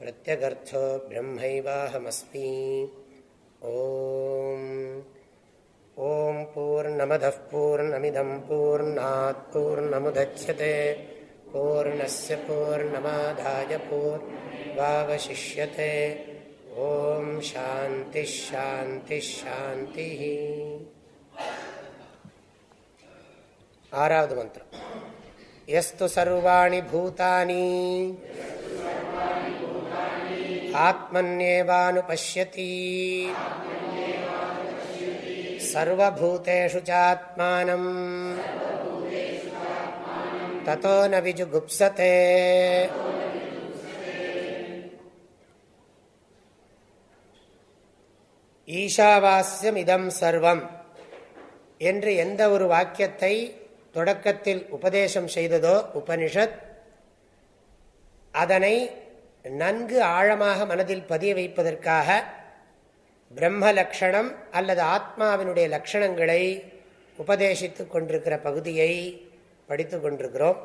प्रत्यगर्थो ब्रह्मैवाहमस्मि। ॐ। ॐ पूर्णमदः पूर्णमिदं पूर्णात् पूर्णमुदच्छते पूर्णस्य पूर्णमाधाय पूर्वावशिष्यते ॐ शान्तिः शान्तिः शान्तिः। आरावद् मन्त्रम् यस्तु सर्वाणि भूतानि। आत्मन्येवानुपश्यति सर्वभूतेषु चात्मानम् ततो न विजुगुप्सते ஈஷாவாஸ்யமிதம் சர்வம் என்று எந்த ஒரு வாக்கியத்தை தொடக்கத்தில் உபதேசம் செய்ததோ உபனிஷத் அதனை நன்கு ஆழமாக மனதில் பதிய வைப்பதற்காக பிரம்ம லக்ஷணம் அல்லது ஆத்மாவினுடைய லட்சணங்களை உபதேசித்துக் கொண்டிருக்கிற பகுதியை படித்து கொண்டிருக்கிறோம்.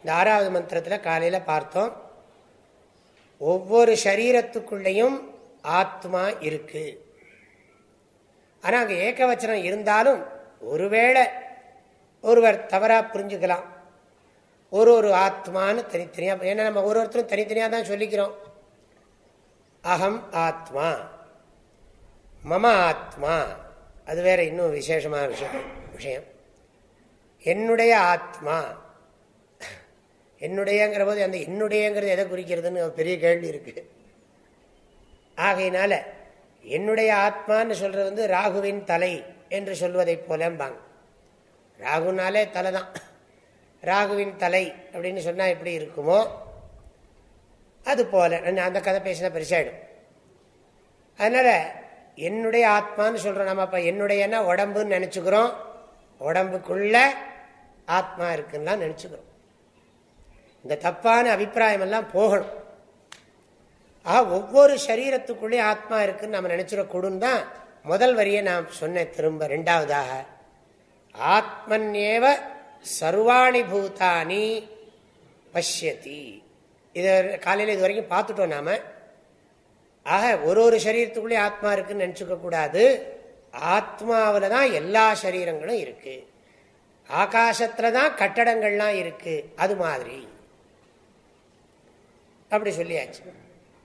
இந்த ஆறாவது மந்திரத்தில் காலையில் பார்த்தோம். ஒவ்வொரு சரீரத்துக்குள்ளேயும் ஆத்மா இருக்கு. ஆனால் அங்கே ஏக்கவச்சனம் இருந்தாலும் ஒருவேளை ஒருவர் தவறாக புரிஞ்சுக்கலாம். ஒரு ஒரு ஆத்மான்னு தனித்தனியாக ஏன்னா நம்ம ஒரு ஒருத்தரும் தனித்தனியாக தான் சொல்லிக்கிறோம். அகம் ஆத்மா மம ஆத்மா. அது வேற இன்னும் விசேஷமான விஷயம் விஷயம். என்னுடைய ஆத்மா என்னுடையங்கிற போது அந்த என்னுடையங்கிறது எதை குறிக்கிறதுன்னு பெரிய கேள்வி இருக்கு. ஆகையினால என்னுடைய ஆத்மான்னு சொல்றது வந்து ராகுவின் தலை என்று சொல்வதை போலம்பாங்க. ராகுனாலே தலை தான். ராகுவின் தலை அப்படின்னு சொன்னால் எப்படி இருக்குமோ அது போல. அந்த கதை பேசினா பெருசாயிடும். அதனால என்னுடைய ஆத்மான்னு சொல்கிறோம் நம்ம இப்போ என்னுடையன்னா உடம்புன்னு நினச்சிக்கிறோம். உடம்புக்குள்ள ஆத்மா இருக்குன்னா நினச்சிக்கிறோம். இந்த தப்பான அபிப்பிராயம் எல்லாம் போகணும். ஆக ஒவ்வொரு சரீரத்துக்குள்ளே ஆத்மா இருக்குன்னு நம்ம நினச்சிடக்கூடும் தான் முதல் வரியை நான் சொன்னேன் திரும்ப ரெண்டாவதாக. ஆத்மன்யேவ சர்வாணி பூதானி பஷ்யதி. இதை காலையில் இது வரைக்கும் பார்த்துட்டோம் நாம. ஆக ஒரு ஒரு சரீரத்துக்குள்ளே ஆத்மா இருக்குன்னு நினச்சிக்க கூடாது. ஆத்மாவில் தான் எல்லா சரீரங்களும் இருக்கு. ஆகாசத்துல தான் கட்டடங்கள்லாம் இருக்கு. அது மாதிரி. அப்படி சொல்லியாச்சு.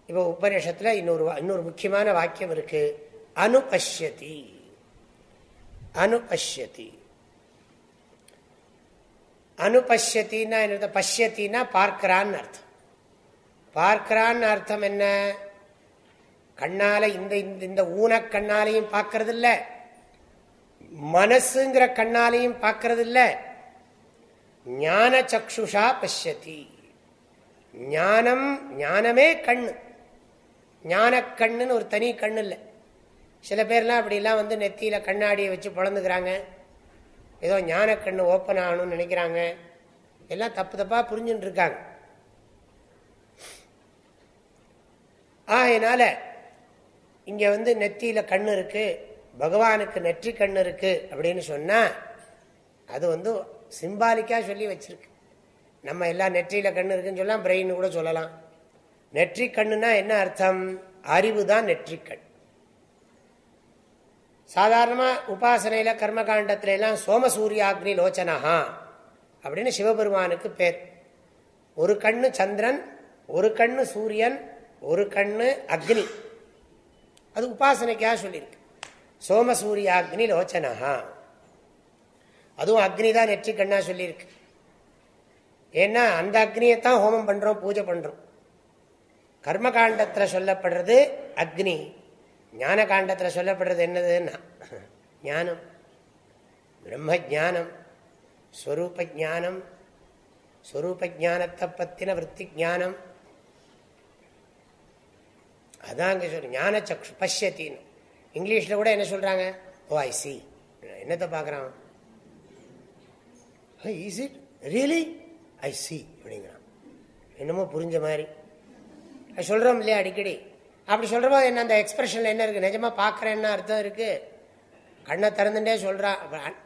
இப்போ உபநிஷத்துல இன்னொரு இன்னொரு முக்கியமான வாக்கியம் இருக்கு. அனுபஷ்யதி. அனுபஷ்யதி. அனுபஷ்யத்தின்னா என்ன பஷ்யத்தின்னா பார்க்கிறான்னு அர்த்தம். பார்க்கிறான்னு அர்த்தம் என்ன? கண்ணால இந்த இந்த ஊன கண்ணாலையும் பார்க்கறது இல்ல மனசுங்கிற கண்ணாலையும் பார்க்கறது இல்ல ஞான சக்ஷுஷா பஷ்யதி. ஞானம் ஞானமே கண்ணு. ஞான கண்ணுன்னு ஒரு தனி கண்ணு இல்லை சில பேர்லாம் அப்படிலாம் வந்து நெத்தியில கண்ணாடியை வச்சு பிளந்துக்கிறாங்க ஏதோ ஞான கண்ணு ஓப்பன் ஆகணும்னு நினைக்கிறாங்க. எல்லாம் தப்பு தப்பா புரிஞ்சுட்டு இருக்காங்க ஆகையினால இங்க வந்து நெத்தியில கண்ணு இருக்கு. பகவானுக்கு நெற்றி கண்ணு இருக்கு அப்படின்னு சொன்னா அது வந்து சிம்பாலிக்கா சொல்லி வச்சிருக்கு. நம்ம எல்லாம் நெற்றியில கண்ணு இருக்குன்னு சொல்லலாம் பிரெயின் கூட சொல்லலாம். நெற்றி கண்ணுனா என்ன அர்த்தம்? அறிவு தான் நெற்றிக்கண் சாதாரணமா உபாசனையில கர்மகாண்டத்துல எல்லாம் சோமசூரியாக்னி லோச்சனஹா அப்படின்னு சிவபெருமானுக்கு பேர். ஒரு கண்ணு சந்திரன் ஒரு கண்ணு சூரியன் ஒரு கண்ணு அக்னி. அது உபாசனைக்காக சொல்லியிருக்கு. சோமசூரியாக்னி லோச்சனஹா. அதுவும் அக்னி தான் நெற்றி கண்ணா சொல்லியிருக்கு. ஏன்னா அந்த அக்னியைத்தான் ஹோமம் பண்றோம் பூஜை பண்றோம். கர்மகாண்டத்தில் சொல்லப்படுறது அக்னி. ஞான காண்டத்தில் சொல்லப்படுறது என்னதுன்னா ஞானம். பிரம்ம ஜானம் ஸ்வரூப ஜானம் ஸ்வரூப ஜானத்தை பற்றின விற்பி ஜானம் அதான் அங்கே சொல்ற ஞான சக்ஷு பஷ்யத்தின்னு இங்கிலீஷில் கூட என்ன சொல்கிறாங்க ஓ ஐ சி என்னத்தை பார்க்குறான் is it really I see அப்படிங்கிறான். என்னமோ புரிஞ்ச மாதிரி. சொல்கிறோம் இல்லையா அடிக்கடி? அப்படி சொல்கிறப்போ என்ன அந்த எக்ஸ்பிரஷனில் என்ன இருக்குது நிஜமாக பார்க்குறேன்னு அர்த்தம் இருக்குது கண்ணை திறந்துட்டே சொல்கிறான்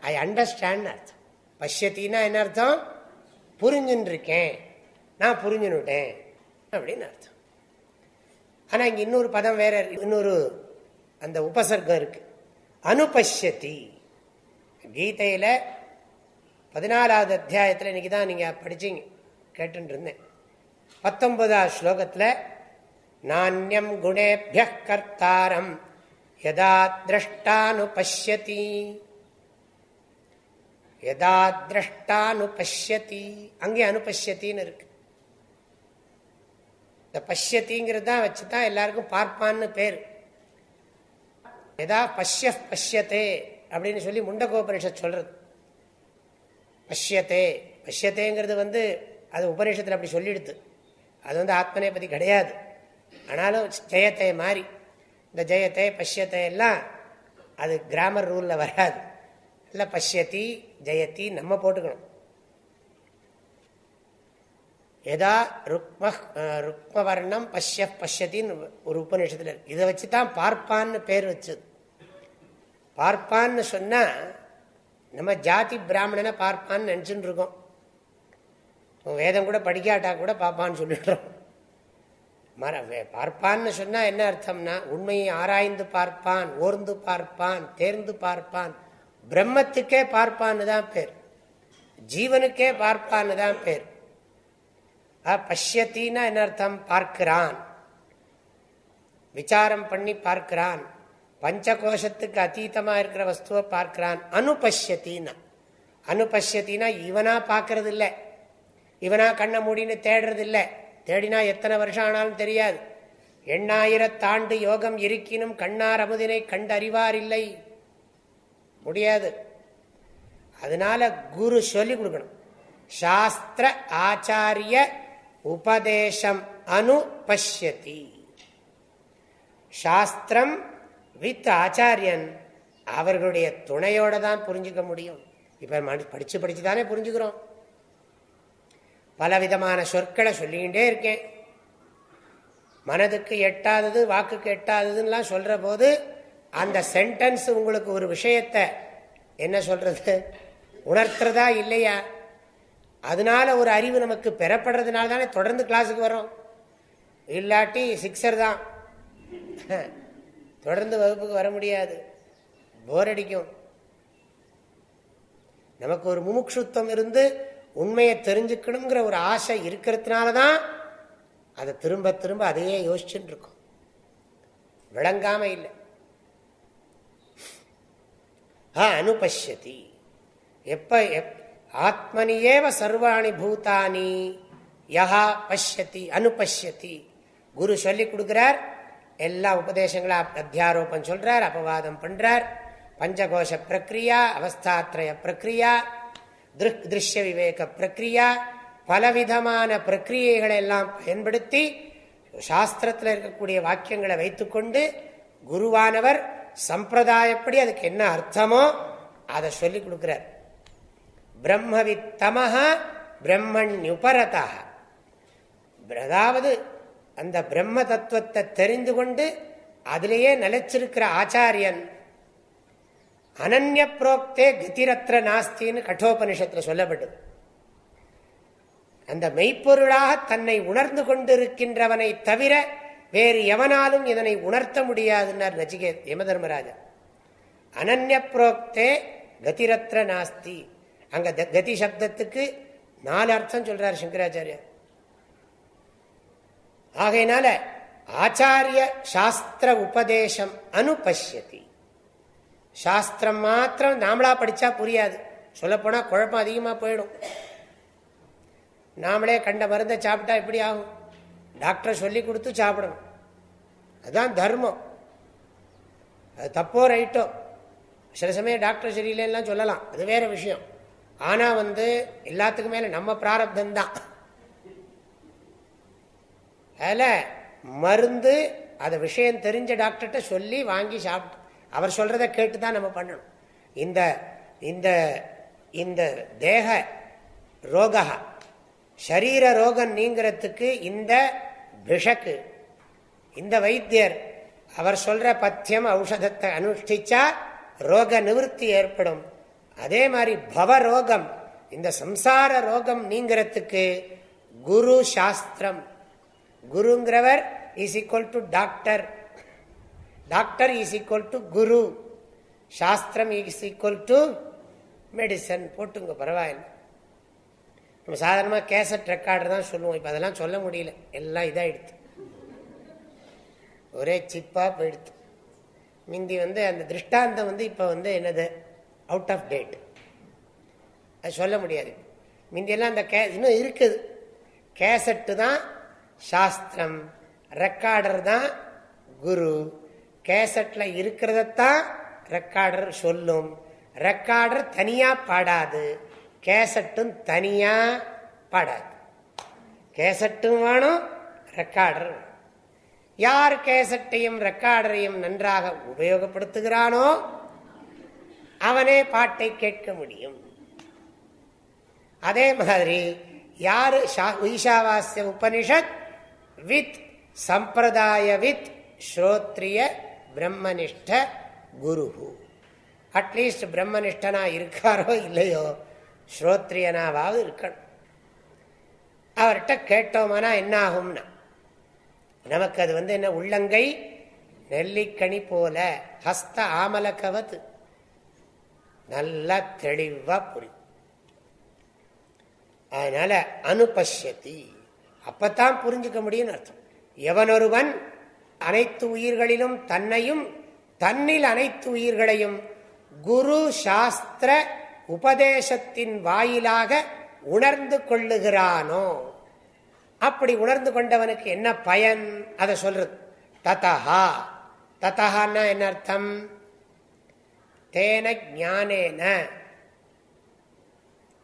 ஐ அண்டர்ஸ்டாண்ட் அர்த்தம். பஷ்யத்தின்னா என்ன அர்த்தம்? புரிஞ்சுன்னு இருக்கேன் நான் புரிஞ்சுன்னுட்டேன். அப்படின்னு அர்த்தம். ஆனால் இங்கே இன்னொரு பதம் வேற இன்னொரு அந்த உபசர்க்கம் இருக்கு. அனுபஷ்யத்தி கீதையில் பதினாலாவது அத்தியாயத்தில் இன்னைக்கு தான் நீங்கள் படிச்சீங்க கேட்டுருந்தேன் பத்தொன்பதாவது ஸ்லோகத்தில் நானியம் குணேபிய கர்த்தாரம் யதா திரஷ்டானுபஷ்யதி யதா திரஷ்டானுபஷ்யதி அங்கே அனுபஷ்யத்தின்னு இருக்கு. இந்த பஷ்யத்திங்கிறது தான் வச்சு தான் எல்லாருக்கும் பார்ப்பான்னு பேர். எதா பஷ்ய பஷ்யத்தே அப்படின்னு சொல்லி முண்டகோபனிஷத் சொல்றது. பஷ்யத்தே பஷ்யத்தேங்கிறது வந்து அது உபநிஷத்தில் அப்படி சொல்லிடுது. அது வந்து ஆத்மனே பற்றி கிடையாது. ஆனாலும் ஜெயத்தை மாறி இந்த ஜெயத்தை பஷ்யத்தை எல்லாம் அது கிராமர் ரூலில் வராது. இல்லை பஷ்யத்தி ஜெயத்தி நம்ம போட்டுக்கணும். எதா ருக்ம ருக்மவர்ணம் பஷ்ய பஷ்யத்தின்னு ஒரு உபநிஷத்தில் இருக்கு. இதை வச்சு தான் பார்ப்பான்னு பேர் வச்சது. பார்ப்பான்னு சொன்னால் நம்ம ஜாதி பிராமணனை பார்ப்பான்னு நினச்சின்னு இருக்கோம். வேதம் கூட படிக்காட்டா கூட பார்ப்பான்னு சொல்லிடுறோம் மர பார்ப்பான்னு சொன்னால் என்ன அர்த்தம்னா உண்மையை ஆராய்ந்து பார்ப்பான் ஓர்ந்து பார்ப்பான் தேர்ந்து பார்ப்பான். பிரம்மத்துக்கே பார்ப்பான்னு தான் பேர். ஜீவனுக்கே பார்ப்பான்னு தான் பேர். பஷ்யத்தின்னா என்ன அர்த்தம்? பார்க்கிறான். விசாரம் பண்ணி பார்க்கிறான். பஞ்சகோஷத்துக்கு அத்தீத்தமாக இருக்கிற வஸ்துவை பார்க்கிறான். அனுபஷ்யத்தின்னா அனுபஷ்யத்தின்னா இவனா பார்க்கறது இல்லை இவனா கண்ணை மூடின்னு தேடுறது இல்லை தேடினா எத்தனை வருஷம் ஆனாலும் தெரியாது. எண்ணாயிரத்தாண்டு யோகம் இருக்கினும் கண்ணார் அமுதினை கண்டறிவார் இல்லை முடியாது. அதனால குரு சொல்லி கொடுக்கணும். சாஸ்திர ஆச்சாரிய உபதேசம் அனுபஷ்யதி சாஸ்திரம் வித் ஆச்சாரியன் அவர்களுடைய துணையோட தான் புரிஞ்சுக்க முடியும். இப்ப படிச்சு படித்து தானே புரிஞ்சுக்கிறோம். பலவிதமான சொற்களை சொல்லிக்கிட்டே இருக்கேன். மனதுக்கு எட்டாதது வாக்குக்கு எட்டாததுன்னெலாம் சொல்கிற போது அந்த சென்டென்ஸ் உங்களுக்கு ஒரு விஷயத்தை என்ன சொல்கிறது உணர்த்துறதா இல்லையா? அதனால ஒரு அறிவு நமக்கு பெறப்படுறதுனால தானே தொடர்ந்து கிளாஸுக்கு வரோம் இல்லாட்டி சிக்ஸர் தான். தொடர்ந்து வகுப்புக்கு வர முடியாது. போர் அடிக்கும். நமக்கு ஒரு முமுட்சுத்துவம் இருந்து உண்மையை தெரிஞ்சுக்கணுங்கிற ஒரு ஆசை இருக்கிறதுனால தான் அதை திரும்ப திரும்ப அதையே யோசிச்சுட்டு இருக்கும் விளங்காம இல்லை. அனுபஷ்யதி. எப்ப ஆத்மனியேவ சர்வாணி பூதானி யஹா பஷ்யதி அனுபஷ்யதி. குரு சொல்லி கொடுக்கிறார் எல்லா உபதேசங்களா அத்தியாரோபம் சொல்றார் அபவாதம் பண்றார் பஞ்சகோஷ பிரக்ரியா அவஸ்தாத்ரய பிரக்ரியா திருஷ்ய விவேக பிரக்ரியா பலவிதமான பிரக்கிரியைகளை எல்லாம் பயன்படுத்தி சாஸ்திரத்தில் இருக்கக்கூடிய வாக்கியங்களை வைத்துக்கொண்டு குருவானவர் சம்பிரதாயப்படி அதுக்கு என்ன அர்த்தமோ அதை சொல்லி கொடுக்கிறார். பிரம்மவித்தமஹா பிரம்மண்யுபரதா அதாவது அந்த பிரம்ம தத்துவத்தை தெரிந்து கொண்டு அதிலேயே நிலைச்சிருக்கிற ஆச்சாரியன் அனன்ய புரோக்தே கதிரத்ர நாஸ்தின்னு கட்டோபனிஷத்துல சொல்லப்பட்டது. அந்த மெய்ப்பொருளாக தன்னை உணர்ந்து கொண்டிருக்கின்றவனை தவிர வேறு எவனாலும் இதனை உணர்த்த முடியாதுன்னார் நஜிகே யமதர்மராஜா அனன்ய புரோக்தே கதிரத்ர நாஸ்தி. அங்க கதி சப்தத்துக்கு நாலு அர்த்தம் சொல்றார் சங்கராச்சாரியா ஆகையினால ஆச்சாரிய சாஸ்திர உபதேசம் அனுபஷ்யதி. சாஸ்திரம் மாத்திரம் நாமளா படிச்சா புரியாது. சொல்லப்போனால் குழப்பம் அதிகமாக போயிடும். நாமளே கண்ட மருந்தை சாப்பிட்டா எப்படி ஆகும்? டாக்டர் சொல்லி கொடுத்து சாப்பிடணும். அதுதான் தர்மம். அது தப்போ ரைட்டோ? சில சமயம் டாக்டர் சரியில்லைன்னா சொல்லலாம். அது வேற விஷயம். ஆனால் வந்து எல்லாத்துக்கும் மேலே நம்ம பிராரப்தந்தான் அதில் மருந்து அதை விஷயம் தெரிஞ்ச டாக்டர்கிட்ட சொல்லி வாங்கி சாப்பிட்டு அவர் சொல்றத கேட்டு தான் நம்ம பண்ணணும். இந்த இந்த இந்த தேக ரோகா ஷரீர ரோகம் நீங்கிறதுக்கு இந்த பிஷக்கு இந்த வைத்தியர் அவர் சொல்ற பத்தியம் ஔஷதத்தை அனுஷ்டிச்சா ரோக நிவர்த்தி ஏற்படும். அதே மாதிரி பவ ரோகம் இந்த சம்சார ரோகம் நீங்கிறதுக்கு குரு சாஸ்திரம். குருங்கிறவர் is equal to doctor doctor is equal to guru சாஸ்திரம் இஸ் ஈக்குவல் டு மெடிசன் போட்டுங்க பரவாயில்ல. நம்ம சாதாரணமாக கேசட் ரெக்கார்டர் தான் சொல்லுவோம். இப்போ அதெல்லாம் சொல்ல முடியல. எல்லாம் இதாகிடுது ஒரே சிப்பாக போயிடுது மிந்தி வந்து அந்த திருஷ்டாந்தம் வந்து இப்போ வந்து என்னது? அவுட் ஆஃப் டேட் அது சொல்ல முடியாது. மிந்தியெல்லாம் அந்த கே இன்னும் இருக்குது. கேசட்டு தான் சாஸ்திரம் ரெக்கார்டர் தான் குரு கேசட்ல இருக்கிறதத்தான் ரெக்கார்டர் சொல்லும். ரெக்கார்டர் தனியா பாடாது. கேசட்டும் தனியா பாடாது. கேசட்டும் வேணும் ரெக்கார்டர் யார் கேசட்டையும் ரெக்கார்டரையும் நன்றாக உபயோகப்படுத்துகிறானோ அவனே பாட்டை கேட்க முடியும். அதே மாதிரி யாரு ஈஷாவாசிய உபனிஷத் வித் சம்பிரதாய வித் ஸ்ரோத்ரிய பிரம்மனிஷ்ட குருஹு. அட்லீஸ்ட் பிரம்மனிஷ்டனா இருக்காரோ இல்லையோ ஸ்ரோத்ரியனாவது இருக்கணும். அவர்கிட்ட கேட்டோமானா என்ன ஆகும்னா நமக்கு அது வந்து என்ன உள்ளங்கை நெல்லிக்கனி போல ஹஸ்த ஆமலக்கவத்து நல்லா தெளிவா புரியும். அதனால அனுபஷதி அப்பத்தான் புரிஞ்சுக்க முடியும்னு அர்த்தம். எவனொருவன் அனைத்து உயிர்களிலும் தன்னையும் தன்னில் அனைத்து உயிர்களையும் குரு சாஸ்திர உபதேசத்தின் வாயிலாக உணர்ந்து கொள்ளுகிறானோ? அப்படி உணர்ந்து கொண்டவனுக்கு என்ன பயன்? அதை சொல்றது. ததஹா. ததஹான்னா என்ன அர்த்தம்? தேன ஞானேன.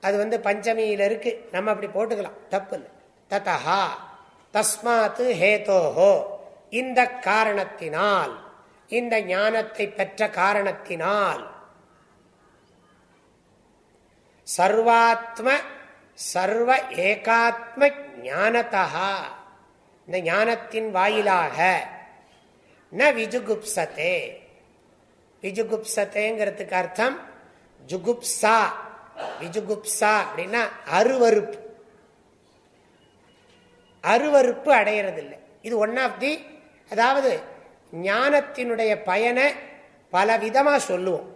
அது வந்து பஞ்சமியில் இருக்கு. நம்ம அப்படி போட்டுக்கலாம். தப்பு இல்லை ததஹா. தஸ்மாத்து ஹேதோஹோ. இந்த காரணத்தினால் இந்த ஞானத்தை பெற்ற காரணத்தினால். சர்வாத்ம சர்வ ஏகாத்ம ஞானதா. இந்த ஞானத்தின் வாயிலாக ந விஜுகுப்சத்தே விஜுகுப்சத்தேங்கிறதுக்கு அர்த்தம் ஜுகுப்சா விஜுகுப்சா அப்படின்னா அருவறுப்பு அருவறுப்பு அடையிறதில்லை. இது ஒன் ஆஃப் தி அதாவது ஞானத்தினுடைய பயனை பல விதமாக சொல்லுவோம்.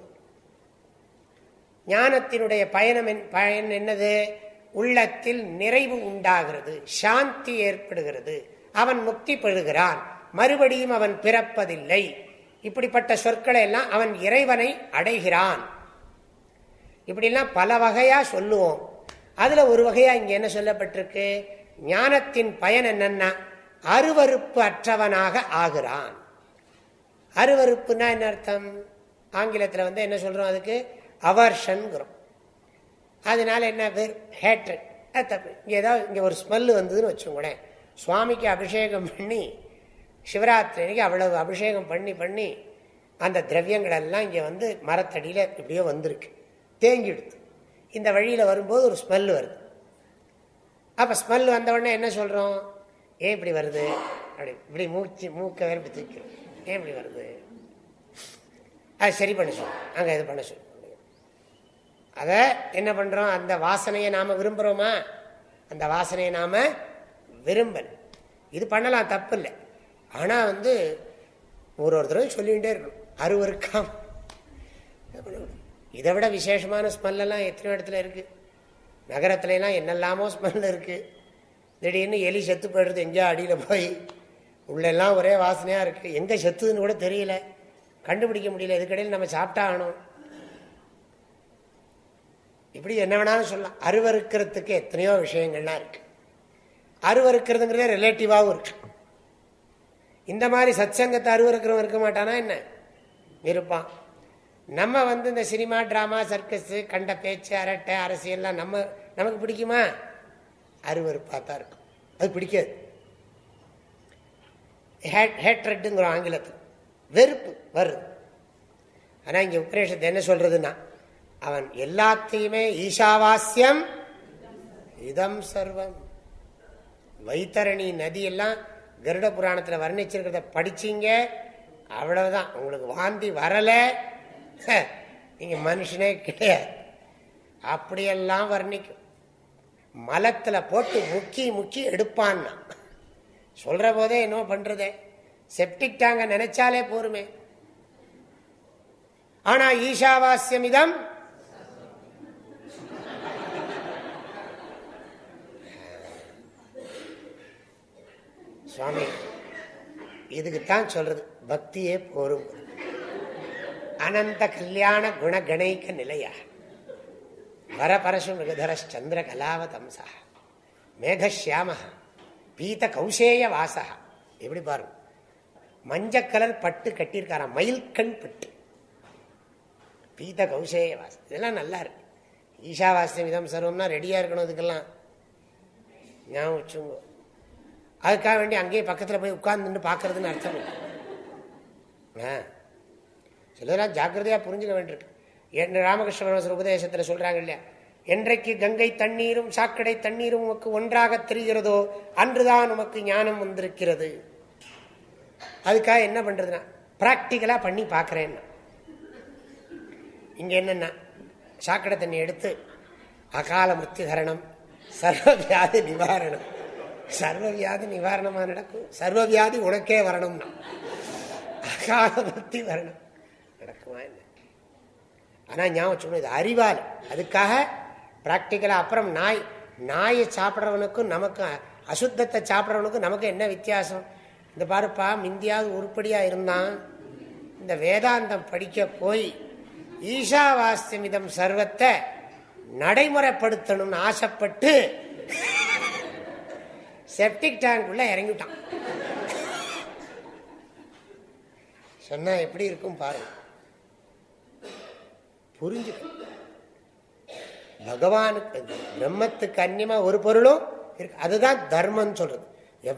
ஞானத்தினுடைய பயணம் பயன் என்னது? உள்ளத்தில் நிறைவு உண்டாகிறது சாந்தி ஏற்படுகிறது. அவன் முக்தி பெறுகிறான். மறுபடியும் அவன் பிறப்பதில்லை. இப்படிப்பட்ட சொற்களை எல்லாம் அவன் இறைவனை அடைகிறான். இப்படிலாம் பல வகையா சொல்லுவோம். அதுல ஒரு வகையா இங்க என்ன சொல்லப்பட்டிருக்கு? ஞானத்தின் பயன் என்னன்னா அருவறுப்பு அற்றவனாக ஆகிறான். அருவறுப்புனா என்ன அர்த்தம்? ஆங்கிலத்தில் வந்து என்ன சொல்றோம் அதுக்கு? அவர்ஷன்கிறோம். அதனால என்ன பேர்? ஹேட்ரட். அது தப்பு. இங்கே ஏதாவது இங்கே ஒரு ஸ்மெல்லு வந்ததுன்னு வச்சுக்கோங்களேன். சுவாமிக்கு அபிஷேகம் பண்ணி சிவராத்திரி அன்னைக்கு அவ்வளவு அபிஷேகம் பண்ணி பண்ணி அந்த திரவியங்கள் எல்லாம் இங்கே வந்து மரத்தடியில் இப்படியோ வந்திருக்கு. தேங்கிடுது இந்த வழியில் வரும்போது ஒரு ஸ்மெல் வருது. அப்போ ஸ்மெல் வந்த உடனே என்ன சொல்கிறோம் ஏன் இப்படி வருது? அப்படி இப்படி மூச்சு மூக்க வேறு இப்படி தூக்கிறோம் ஏன் இப்படி வருது? அது சரி பண்ண சொல்லு அங்கே இது பண்ண சொல்லு அதை என்ன பண்ணுறோம் அந்த வாசனையை நாம் விரும்புகிறோமா அந்த வாசனையை நாம் விரும்பல. இது பண்ணலாம் தப்பு இல்லை. ஆனால் வந்து ஒரு ஒரு தடவை சொல்லிகிட்டே இருக்கணும். அருவருக்காம இதை விட விசேஷமான ஸ்மெல்லாம் எத்தனை இடத்துல இருக்குது நகரத்துலலாம் என்னெல்லாமோ ஸ்மெல் இருக்குது திடீர்னு எலி செத்து போயிடுறது எங்கேயா அடியில் போய். உள்ளெல்லாம் ஒரே வாசனையாக இருக்குது எங்கே செத்துதுன்னு கூட தெரியல. கண்டுபிடிக்க முடியல. இதுக்கடையில் நம்ம சாப்பிட்டா ஆகணும். இப்படி என்ன வேணாலும் சொல்லலாம். அருவறுக்கிறதுக்கு எத்தனையோ விஷயங்கள்லாம் இருக்குது அருவறுக்கிறதுங்கிறதே ரிலேட்டிவாகவும் இருக்கு. இந்த மாதிரி சத்சங்கத்தை அருவறுக்கிறவன் இருக்க மாட்டானா என்ன? இருப்பான். நம்ம வந்து இந்த சினிமா ட்ராமா சர்க்கஸ் கண்ட பேச்சு அரட்டை அரசியல்லாம் நம்ம நமக்கு பிடிக்குமா? அருவறுப்பாக தான் இருக்கும். அது பிடிக்காது. ஹேட்ரட்டுங்கிறோம் ஆங்கிலத்தில் வெறுப்பு வருது. ஆனால் இங்கே உபநிஷத்து என்ன சொல்றதுன்னா அவன் எல்லாத்தையுமே ஈஷாவாஸ்யம் இதம் சர்வம். வைத்தரணி நதியெல்லாம் கருட புராணத்தில் வர்ணிச்சிருக்கிறத படிச்சீங்க அவ்வளவுதான். உங்களுக்கு வாந்தி வரலை. நீங்கள் மனுஷனே கிடையாது. அப்படியெல்லாம் வர்ணிக்கும். மலத்தில் போட்டு முக்கி முக்கி எடுப்பான்னா. சொல்ற போதே என்ன பண்றதே. செப்டிக் டேங்க நினைச்சாலே போருமே. ஆனா ஈஷாவாஸ்யம் இதம் சுவாமி இதுக்குத்தான் சொல்றது. பக்தியே போரும். அனந்த கல்யாண குணகணைக்க நிலையாக வரபரசு மிருகதர சந்திர மேகசியாம பீத கௌசேய வாசா எப்படி பாருங்க மஞ்ச கலர் பட்டு கட்டியிருக்காராம் மயில்கண் பட்டு. பீத கௌசேய வாசம் இதெல்லாம் நல்லா இருக்கு. ஈஷாவாசியம் இதம் சர்வம்னா ரெடியா இருக்கணும் இதுக்கெல்லாம் ஞாபகம் வச்சுங்க அதுக்காக வேண்டி அங்கேயே பக்கத்தில் போய் உட்கார்ந்துட்டு பார்க்கறதுன்னு அர்த்தம் ஆ. சிலதெல்லாம் ஜாக்கிரதையாக புரிஞ்சுக்க வேண்டியிருக்கு. என்று ராமகிருஷ்ண பரமசர் உபதேசத்தில் சொல்றாங்க இல்லையா என்றைக்கு கங்கை தண்ணீரும் சாக்கடை தண்ணீரும் உமக்கு ஒன்றாக தெரிகிறதோ அன்றுதான் உமக்கு ஞானம் வந்திருக்கிறது. அதுக்காக என்ன பண்றதுன்னா பிராக்டிக்கலா பண்ணி பார்க்கறேன் இங்க என்னன்னா சாக்கடை தண்ணி எடுத்து அகால மிருத்திகரணம் சர்வவியாதி நிவாரணம். சர்வவியாதி நிவாரணமா நடக்கும்? சர்வவியாதி உனக்கே வரணும்னா. அகால மிருத்தி வரணும் நடக்குமா என்ன? ஆனால் ஞாபகம் இது அறிவால். அதுக்காக ப்ராக்டிக்கலாக அப்புறம் நாய் நாயை சாப்பிட்றவனுக்கும் நமக்கும் அசுத்தத்தை சாப்பிட்றவனுக்கும் நமக்கு என்ன வித்தியாசம்? இந்த பாருப்பா மிந்தியாவது உருப்படியாக இருந்தான். இந்த வேதாந்தம் படிக்க போய் ஈஷாவாஸ்யமிதம் சர்வத்தை நடைமுறைப்படுத்தணும்னு ஆசைப்பட்டு செப்டிக் டேங்குள்ள இறங்கிட்டான். சொன்னா எப்படி இருக்கும் பாருங்க. புரிஞ்சு பகவானுக்கு பிரம்மத்துக்கு அந்நியமா ஒரு பொருளும் இருக்கு. அதுதான் தர்மம் சொல்றது.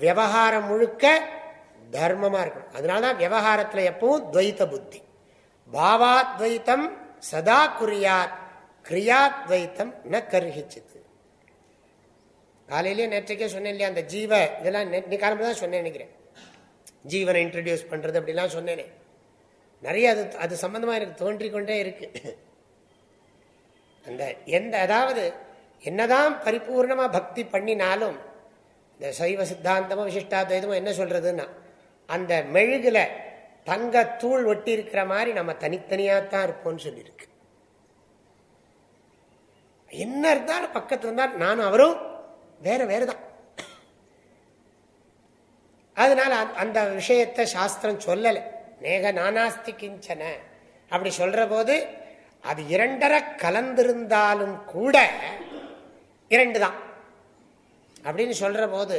விவகாரம் முழுக்க தர்மமா இருக்கணும். அதனாலதான் விவகாரத்துல எப்பவும் துவைத்த புத்தி. பாவாத்வைத்தம் சதா குறியாத் கிரியாத்வைத்தம் ந கருகிச்சித்து காலையிலேயே நேற்றைக்கே சொன்னேன் இல்லையா அந்த ஜீவ இதெல்லாம் நெட் காலம்பு தான் சொன்னேன் நினைக்கிறேன். ஜீவனை இன்ட்ரடியூஸ் பண்றது அப்படிலாம் சொன்னேனே. நிறைய அது அது சம்பந்தமா எனக்கு தோன்றிக்கொண்டே இருக்கு. அந்த எந்த அதாவது என்னதான் பரிபூர்ணமா பக்தி பண்ணினாலும் இந்த சைவ சித்தாந்தமோ விசிஷ்டாத்வைதமோ என்ன சொல்றதுன்னா அந்த மெழுகுல தங்க தூள் ஒட்டி இருக்கிற மாதிரி நம்ம தனித்தனியாக தான் இருப்போம்னு சொல்லியிருக்கு. என்ன இருந்தாலும் பக்கத்தில் இருந்தால் நானும் அவரும் வேற தான் அதனால அந்த விஷயத்தை சாஸ்திரம் சொல்லலை. நேக நானாஸ்தி கிஞ்சன. அப்படி சொல்ற போது அது இரண்டரை கலந்திருந்தாலும் கூட இரண்டு தான். அப்படின்னு சொல்ற போது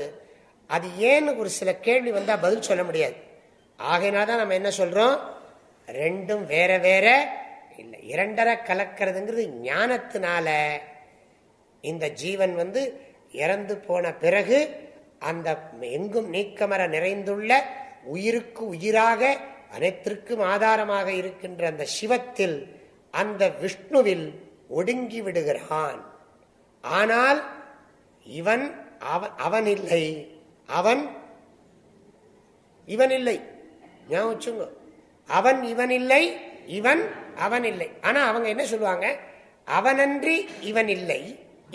அது ஏன்னு ஒரு சில கேள்வி வந்தா பதில் சொல்ல முடியாது. ஆகையினால தான் நம்ம என்ன சொல்றோம்? ரெண்டும் வேற வேற இல்லை. இரண்டரை கலக்கிறதுங்கிறது ஞானத்தினால இந்த ஜீவன் வந்து இறந்து போன பிறகு அந்த எங்கும் நீக்கமர நிறைந்துள்ள உயிருக்கு உயிராக அனைத்திற்கும் ஆதாரமாக இருக்கின்ற அந்த சிவத்தில் அந்த விஷ்ணுவில் ஒடுங்கி விடுகிறான். ஆனால் இவன் அவன் இல்லை அவன் இவன் இல்லை ஞாபகம் அவன் இவன் இல்லை இவன் அவன் இல்லை ஆனா அவங்க என்ன சொல்லுவாங்க? அவனன்றி இவன் இல்லை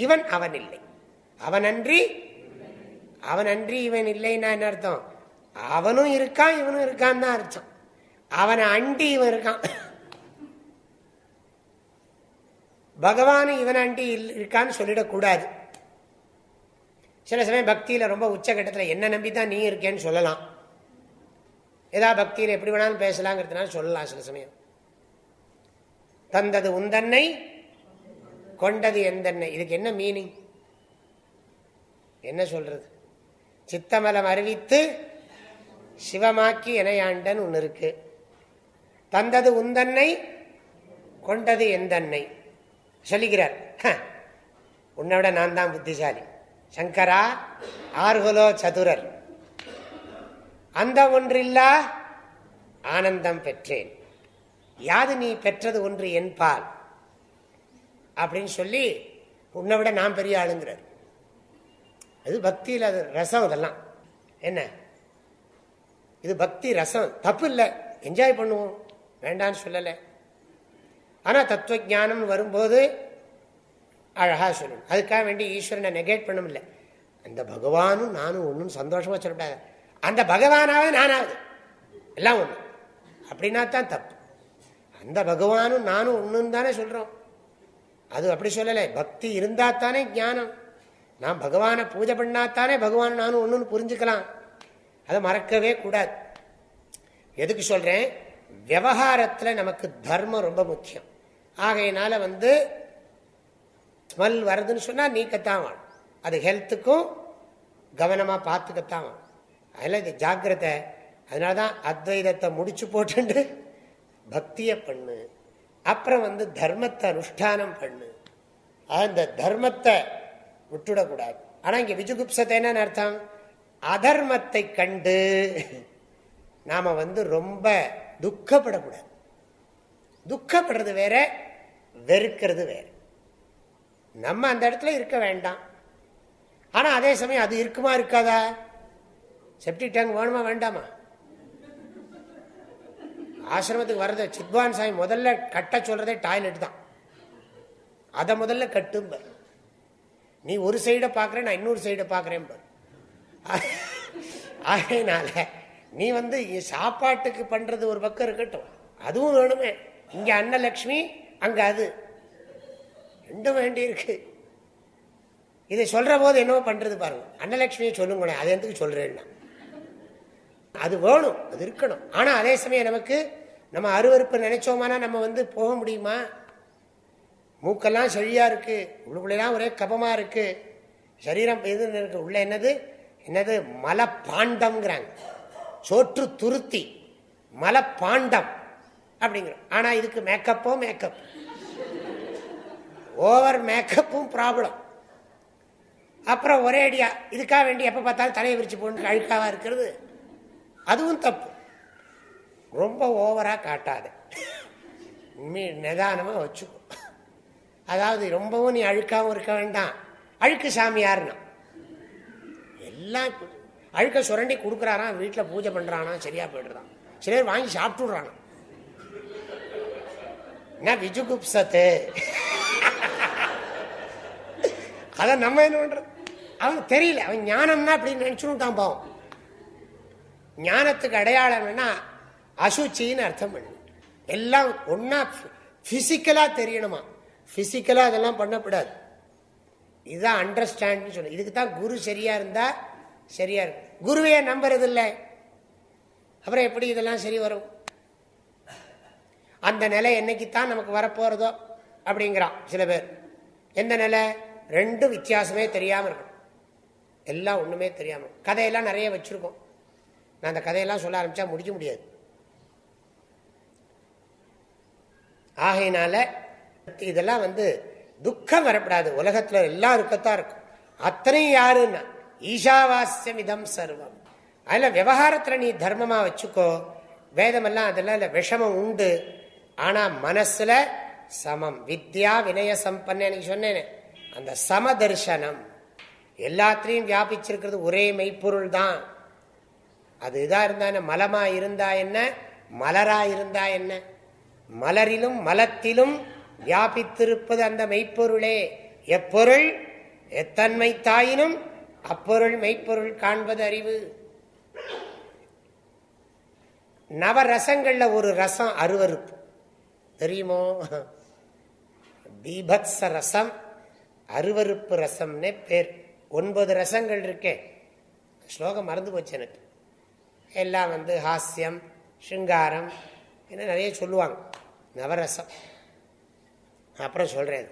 இவன் அவன் இல்லை அவனன்றி அவனன்றி இவன் இல்லைன்னா என்ன அர்த்தம்? அவனும் இருக்கான் இவனும் இருக்கான் தான் அர்த்தம். அவனை அண்டி இவன் இருக்கான். பகவான் இவனாண்டி இருக்கான்னு சொல்லிடக்கூடாது. சில சமயம் பக்தியில் ரொம்ப உச்சகட்டத்தில் என்ன நம்பி தான் நீ இருக்கேன்னு சொல்லலாம். ஏதா பக்தியில் எப்படி வேணாலும் பேசலாங்கிறதுனால சொல்லலாம் சில சமயம். தந்தது உந்தன்னை கொண்டது எந்தென்னை இதுக்கு என்ன மீனிங் என்ன சொல்றது? சித்தமலம் அறிவித்து சிவமாக்கி இணையாண்டன் ஒன்று இருக்கு. தந்தது உந்தன்னை கொண்டது எந்தன்னை சொல்லிக்கிறார். உன்னை விட நான் தான் புத்திசாலி. சங்கரா ஆர்குலோ சதுரர். அந்த ஒன்றில்லா ஆனந்தம் பெற்றேன். யாது நீ பெற்றது ஒன்று என்பால் அப்படின்னு சொல்லி உன்னை விட நான் பெரிய ஆளுங்கிறார். அது பக்தியில் அது ரசம் இதெல்லாம் என்ன? இது பக்தி ரசம். தப்பு இல்லை. என்ஜாய் பண்ணுவோம். வேண்டான்னு சொல்லலை. ஆனால் தத்துவ ஜானம் வரும்போது அழகாக சொல்லணும் அதுக்காக வேண்டி ஈஸ்வரனை நெகேட் பண்ணமில்லை அந்த பகவானும் நானும் ஒன்றும் சந்தோஷமாக சொல்லக்கூடாது. அந்த பகவானாவது நானாவது. எல்லாம் ஒன்று அப்படின்னா தான் தப்பு. அந்த பகவானும் நானும் ஒன்றுன்னு தானே சொல்கிறோம் அது அப்படி சொல்லலை. பக்தி இருந்தால் தானே ஞானம். நான் பகவானை பூஜை பண்ணாத்தானே பகவான் நானும் ஒன்றுன்னு புரிஞ்சுக்கலாம். அதை மறக்கவே கூடாது. எதுக்கு சொல்கிறேன் விவகாரத்தில் நமக்கு தர்மம் ரொம்ப முக்கியம். ஆகையினால வந்து ஸ்மெல் வருதுன்னு சொன்னால் நீக்கத்தான் வேணும். அது ஹெல்த்துக்கும் கவனமாக பார்த்துக்கத்தான் வேணும். அதில் இது ஜாக்கிரதை. அதனால தான் அத்வைதத்தை முடிச்சு போட்டு பக்தியை பண்ணு. அப்புறம் வந்து தர்மத்தை அனுஷ்டானம் பண்ணு. அந்த தர்மத்தை விட்டுடக்கூடாது. ஆனால் இங்கே விஜுகுப்சத்தை என்னன்னு அர்த்தம்? அதர்மத்தை கண்டு நாம் வந்து ரொம்ப துக்கப்படக்கூடாது. துக்கப்படுறது வேற வெறுக்கிறது வேறு. நம்ம அந்த இடத்துல இருக்க வேண்டாம். ஆனால் அதே சமயம் அது இருக்குமா இருக்காதா? செப்டி டேங்க் வேணுமா வேண்டாமா? ஆசிரமத்துக்கு வர்றது சித்வான் சாமி முதல்ல கட்ட சொல்றதே டாய்லெட் தான். அதை முதல்ல கட்டும் நீ ஒரு சைடை பார்க்குற நான் இன்னொரு சைடை பார்க்குறேன் அதனால நீ வந்து சாப்பாட்டுக்கு பண்ணுறது ஒரு பக்கம் இருக்கட்டும். அதுவும் வேணுமே. இங்கே அன்னலக்ஷ்மி அங்க அது. ரெண்டும் வேண்டி இருக்கு. இதை சொல்ற போது என்னவோ பண்றது பாருங்க. அன்னலட்சுமியை சொல்லுங்களேன். அது எதுக்கு சொல்றேன்னா. அது வேணும். அது இருக்கணும். ஆனா அதே சமயம் நமக்கு நம்ம அருவறுப்பு நினைச்சோமானா நம்ம வந்து போக முடியுமா? மூக்கெல்லாம் செழியா இருக்கு. உள்ளுக்குள்ளெல்லாம் ஒரே கபமா இருக்கு. சரீரம் எது இருக்கு? உள்ள என்னது? என்னது? மலப்பாண்டம்ங்கிறாங்க. சோற்று துருத்தி. மலப்பாண்டம். அப்படிங்கிறோம். ஆனால் இதுக்கு மேக்கப்போ மேக்கப் ஓவர் மேக்கப்பும் ப்ராப்ளம் அப்புறம் ஒரே அடியா இதுக்காக வேண்டி எப்போ பார்த்தாலும் தலையை விரிச்சு போட்டு அழுக்காவாக இருக்கிறது? அதுவும் தப்பு. ரொம்ப ஓவராக காட்டாத. நிதானமாக வச்சுக்கும் அதாவது ரொம்பவும் நீ அழுக்காகவும் இருக்க வேண்டாம். அழுக்கு சாமியார்னா. எல்லாம் அழுக்க சுரண்டி கொடுக்குறாராம் வீட்டில் பூஜை பண்ணுறானா சரியாக போய்டுறான். சிலர் வாங்கி சாப்பிட்டுடுறானா. என்ன விஜுகுப்சத்து அதை நம்ம என்ன பண்றது? அவன் தெரியல. அவன் ஞானம்னா அப்படின்னு நினைச்சுட்டான் பாவம். ஞானத்துக்கு அடையாளம் என்ன? அசுச்சின்னு அர்த்தம் பண்ணு. எல்லாம் ஒன்னா பிசிக்கலா தெரியணுமா? பிசிக்கலா அதெல்லாம் பண்ணக்கூடாது இதுதான் அண்டர்ஸ்டாண்ட் சொல்லு இதுக்கு தான் குரு சரியா இருந்தா சரியா இருக்கும். குருவையே நம்புறது இல்லை அப்புறம் எப்படி இதெல்லாம் சரி வரும்? அந்த நிலை என்னைக்குத்தான் நமக்கு வரப்போறதோ அப்படிங்கிறான் சில பேர். எந்த நிலை? ரெண்டு வித்தியாசமே தெரியாம இருக்கும் எல்லாம் ஒண்ணுமே தெரியாம கதையெல்லாம் நிறைய வச்சிருக்கோம். நான் அந்த கதையெல்லாம் சொல்ல ஆரம்பிச்சா முடிக்க முடியாது. ஆகையினால இதெல்லாம் வந்து துக்கம் வரப்படாது. உலகத்துல எல்லாம் இருக்கத்தான் இருக்கும். அத்தனை யாருன்னா? ஈஷாவாஸ்யம் இதம் சர்வம். அதில் விவகாரத்தில் நீ தர்மமாக வச்சுக்கோ. வேதமெல்லாம் அதெல்லாம் இல்லை. விஷமம் உண்டு. ஆனால் மனசில் சமம். வித்யா வினய எனக்கு சொன்னேன். அந்த சமதர்சனம் எல்லாத்திலையும் வியாபிச்சிருக்கிறது ஒரே மெய்ப்பொருள் தான் அது இதாக இருந்தா என்ன? மலமா இருந்தா என்ன? மலரா இருந்தா என்ன? மலரிலும் மலத்திலும் வியாபித்திருப்பது அந்த மெய்ப்பொருளே. எப்பொருள்? எத்தன்மை தாயினும் அப்பொருள் மெய்ப்பொருள் காண்பது அறிவு. நவரசங்கள்ல ஒரு ரசம் அருவறுப்பு. தெரியுமோ? பீபத்ச ரசம் அருவறுப்பு ரசம்னே பேர். ஒன்பது ரசங்கள் இருக்கே. ஸ்லோகம் மறந்து போச்சு எனக்கு. எல்லாம் வந்து ஹாஸ்யம் சிங்காரம் என்ன நிறைய சொல்லுவாங்க. நவரசம். அப்புறம் சொல்றேன்.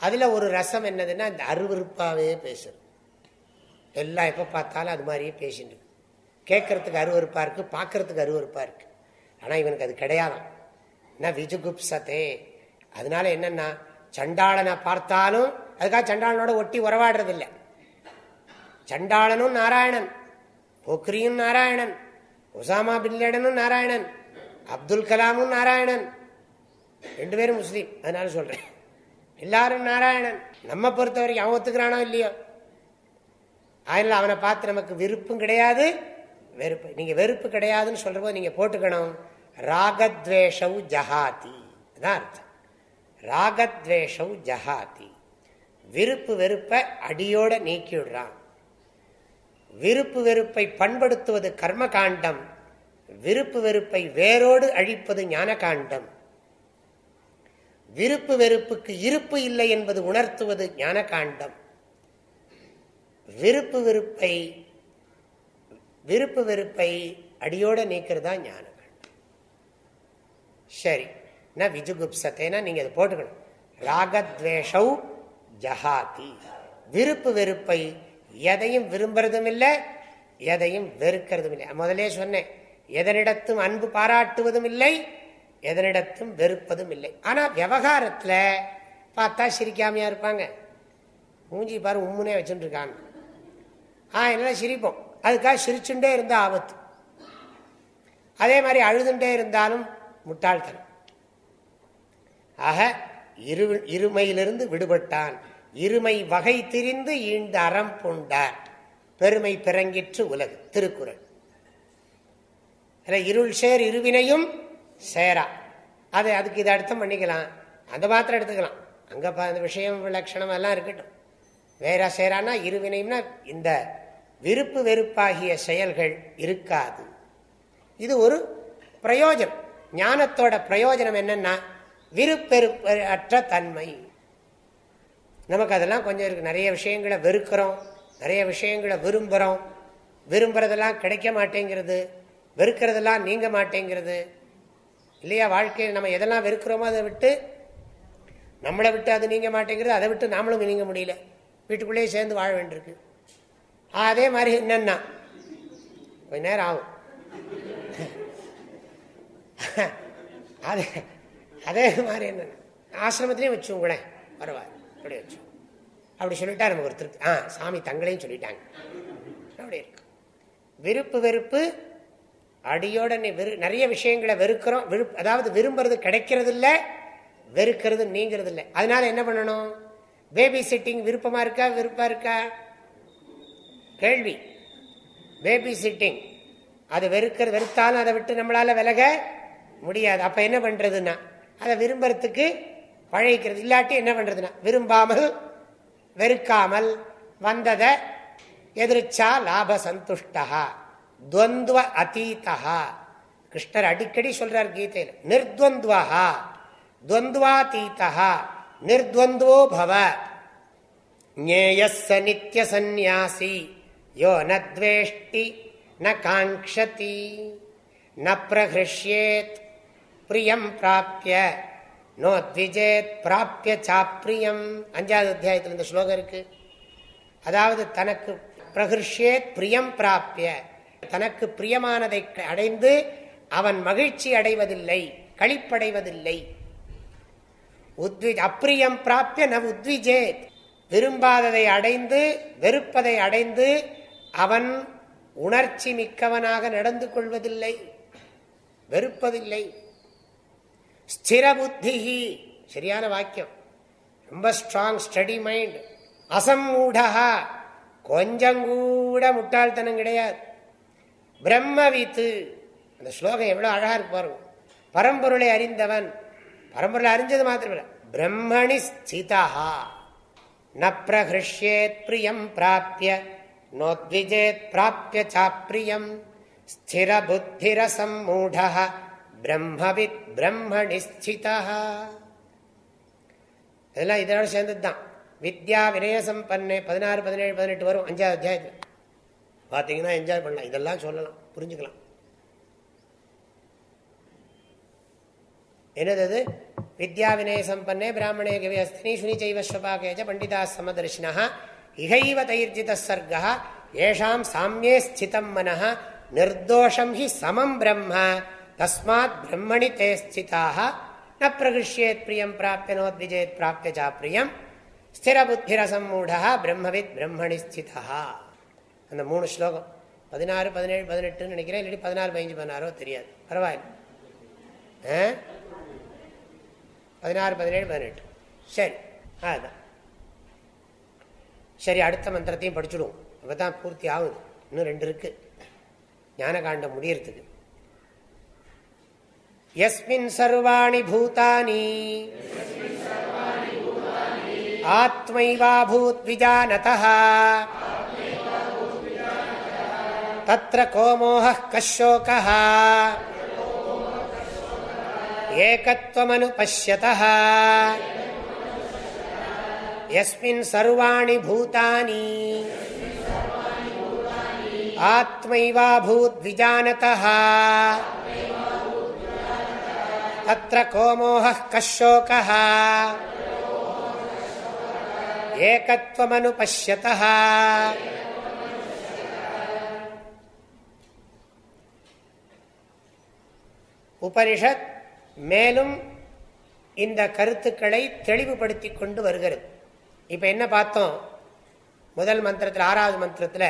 அதில் ஒரு ரசம் என்னதுன்னா இந்த அருவறுப்பாகவே பேசுறது. எல்லாம் எப்போ பார்த்தாலும் அது மாதிரியே பேசிட்டு கேட்கறதுக்கு அருவறுப்பாக இருக்குது பார்க்கறதுக்கு அருவறுப்பாக இருக்குது ஆனா இவனுக்கு அது கிடையாதான் என்ன விஜுகுப்சத்தே? அதனால என்னன்னா சண்டாளனை பார்த்தாலும் அதுக்காக சண்டாளனோட ஒட்டி உறவாடுறது இல்லை சண்டாளனும் நாராயணன் போக்ரியும் நாராயணன் ஒசாமா பின்லேடனும் நாராயணன் அப்துல் கலாமும் நாராயணன். ரெண்டு பேரும் முஸ்லீம் அதனால சொல்றேன். எல்லாரும் நாராயணன். நம்ம பொறுத்த வரைக்கும் அவன் ஒத்துக்கிறானோ இல்லையோ? அதனால அவனை பார்த்து நமக்கு விருப்பும் கிடையாது வெறுப்பு நீங்க வெறுப்பு கிடையாதுன்னு சொல்றபோது நீங்க போட்டுக்கணும். ராகத்வேஷௌ ஜஹாதி. அதான் அர்த்தம். ராகத்வேஷவ் ஜஹாதி. விருப்பு வெறுப்பை அடியோட நீக்கிவிடுறான். விருப்பு வெறுப்பை பண்படுத்துவது கர்ம காண்டம் விருப்பு வெறுப்பை வேரோடு அழிப்பது ஞான காண்டம் விருப்பு வெறுப்புக்கு இருப்பு இல்லை என்பது உணர்த்துவது ஞான காண்டம் விருப்பு வெறுப்பை விருப்பு வெறுப்பை அடியோட நீக்கிறதா ஞானம். சரி. நான் விஜுகுப்சத்தைனா நீங்கள் அதை போட்டுக்கணும். ராகத்வேஷவ் ஜஹாதி. விருப்பு வெறுப்பை எதையும் விரும்புறதும் இல்லை எதையும் வெறுக்கிறதும் இல்லை. முதலே சொன்னேன் எதனிடத்தும் அன்பு பாராட்டுவதும் இல்லை எதனிடத்தும் வெறுப்பதும் இல்லை. ஆனால் விவகாரத்தில் பார்த்தா சிரிக்காமையா இருப்பாங்க. மூஞ்சி பாரு உம்முனே வச்சுட்டு இருக்காங்க ஆ என்ன சிரிப்போம். அதுக்காக சிரிச்சுட்டே இருந்தால் ஆபத்து. அதே மாதிரி அழுதுண்டே இருந்தாலும் முட்டாள்தனம். ஆக இரு இருமையிலிருந்து விடுபட்டான். இருமை வகை திரிந்து ஈண்ட அறம் பூண்டார். பெருமை பிறங்கிற்று உலகு திருக்குறள். இருள் சேர் இருவினையும் சேரா. அதை அதுக்கு இதை அர்த்தம் பண்ணிக்கலாம். அந்த மாத்திரம் எடுத்துக்கலாம். அங்க அந்த விஷயம் லட்சணம் எல்லாம் இருக்கட்டும். வேற சேரானா இருவினையும்னா இந்த விருப்பு வெறுப்பாகிய செயல்கள் இருக்காது. இது ஒரு பிரயோஜனம். ஞானத்தோட பிரயோஜனம் என்னன்னா விருப்பெருப்ப அற்ற தன்மை. நமக்கு அதெல்லாம் கொஞ்சம் இருக்கு. நிறைய விஷயங்களை வெறுக்கிறோம். நிறைய விஷயங்களை விரும்புகிறோம் விரும்புறதெல்லாம் கிடைக்க மாட்டேங்கிறது. வெறுக்கிறதெல்லாம் நீங்க மாட்டேங்கிறது. இல்லையா? வாழ்க்கையில் நம்ம எதெல்லாம் வெறுக்கிறோமோ அதை விட்டு நம்மளை விட்டு அது நீங்க மாட்டேங்கிறது அதை விட்டு நாமளும் நீங்க முடியல. வீட்டுக்குள்ளேயே சேர்ந்து வாழ வேண்டியிருக்கு. அதே மாதிரி என்னன்னா கொஞ்ச நேரம் ஆகும். அதே அதே மாதிரி என்ன? ஆசிரமத்திலையும் வச்சுங்களேன் பரவாயில்ல அப்படி வச்சு. அப்படி சொல்லிட்டா நமக்கு ஒருத்தருக்கு ஆ சாமி தங்களையும் சொல்லிட்டாங்க. அப்படி இருக்கு. விருப்பு வெறுப்பு அடியோட நிறைய விஷயங்களை வெறுக்கிறோம். அதாவது விரும்புறது கிடைக்கிறது இல்லை வெறுக்கிறது நீங்கிறது இல்லை அதனால என்ன பண்ணணும்? பேபி சிட்டிங் விருப்பமா இருக்கா விருப்பா இருக்கா? கேள்வி. பேபி சிட்டிங் அது வெறுக்கிறது வெறுத்தாலும் அதை விட்டு நம்மளால விலக முடியாது. அப்போ என்ன பண்ணுறதுன்னா அதை விரும்புறதுக்கு பழகிக்கிறது. இல்லாட்டி என்ன பண்ணுறதுன்னா விரும்பாமல் வெறுக்காமல் வந்ததை எதிர்ச்சா லாப சந்துஷ்டா துவந்துவ அதீதா கிருஷ்ணர் அடிக்கடி சொல்றார் கீதையில் நிர்துவந்துவா துவந்துவாதீதா நிர்துவந்துவோ பவ. ஞேயஸ் நித்திய சந்நியாசி யோ நத்வேஷ்டி ந காங்க்ஷதி ந பிரகிருஷ்யேத் பிரியம் பிராப்பிய நோ த்விஜேத் பிராப்பிய சாப்பிரியம் அஞ்சாவது அத்தியாயத்தில் இந்த ஸ்லோகம் இருக்கு. அதாவது தனக்கு பிரகிருஷ்யேத் பிரியம் பிராப்பிய தனக்கு பிரியமானதை அடைந்து அவன் மகிழ்ச்சி அடைவதில்லை கழிப்படைவதில்லை அப்பிரியம் பிராப்பிய ந உத்விஜேத். விரும்பாததை அடைந்து வெறுப்பதை அடைந்து அவன் உணர்ச்சி மிக்கவனாக நடந்து கொள்வதில்லை வெறுப்பதில்லை. ஸ்திர புத்தி சரியான வாக்கியம். ரொம்ப ஸ்ட்ராங் ஸ்டடி மைண்ட் அசம்மூடா கொஞ்சம் கூட முட்டாள்தனம் கிடையாது. பிரம்மவித்து. அந்த ஸ்லோகம் எவ்வளோ அழகாக இருக்கு பாருங்க. பரம்பொருளை அறிந்தவன். பரம்பொருளை அறிஞ்சது மாத்திரமில்ல. பிரம்மணி ஸ்திதா ந பிரகிருஷ்யேத் பிரியம் பிராப்பிய நோத்விஜேத் பிராப்பிய சாப்பிரியம் ஸ்திர புத்திரசம் மூட பிரம்மவித் பிரம்மணி ஸ்திதா இதெல்லாம் இதோட சேர்ந்தது தான் வித்யா வினயசம்பன்னே பதினாறு பதினேழு பதினெட்டு வரும். அஞ்சாவது அத்தியாயத்தில். பார்த்தீங்கன்னா என்ஜாய் பண்ணலாம். இதெல்லாம் சொல்லலாம். புரிஞ்சுக்கலாம். என்னது வித்யா வினய சம்பன்னே பிராமணே கவியஸ்தினி சுனி செய்வஸ்வபாகேஜ பண்டிதா சமதர்ஷினா. இகைவ தைர்ஜித சர்க்கா ஏஷாம் சாமியே ஸ்திதம் மன நிர்தோஷம் ஹி சமம் பிரம்ம. தஸ்மாத் பிரம்மணி தே ஸ்திதாக ந பிரகிருஷ்யேத் பிரியம் பிராப்பிய நோத்விஜேத் பிராப்பிய சாப்பிரியம் ஸ்திர புத்திரசம்மூடா பிரம்மவித் பிரம்மணி ஸ்திதா அந்த மூணு ஸ்லோகம். பதினாறு பதினேழு பதினெட்டுன்னு நினைக்கிறேன். இல்லாட்டி பதினாறு பதினஞ்சு பதினாறோ தெரியாது. பரவாயில்ல. பதினாறு பதினேழு பதினெட்டு. சரி. அதுதான் சரி அடுத்த மந்திரத்தையும் படிச்சுடுவோம். அப்போ தான் பூர்த்தி ஆகுது. இன்னும் ரெண்டு இருக்குது ஞானகாண்டம் முடியறதுக்கு. यस्मिन् सर्वाणि भूतानि। आत्मैवाभूद्विजानतः। तत्र को मोहः कशोकः। एकत्वमनुपश्यतः। यस्मिन् सर्वाणि भूतानि। आत्मैवाभूद्विजानतः। तत्र को मोहः कशोकः एकत्वमनुपश्यतः உபனிஷத் மேலும் இந்த கருத்துக்களை தெளிவுபடுத்தி கொண்டு வருகிறது இப்போ என்ன பார்த்தோம் முதல் மந்திரத்தில் ஆறாவது மந்திரத்தில்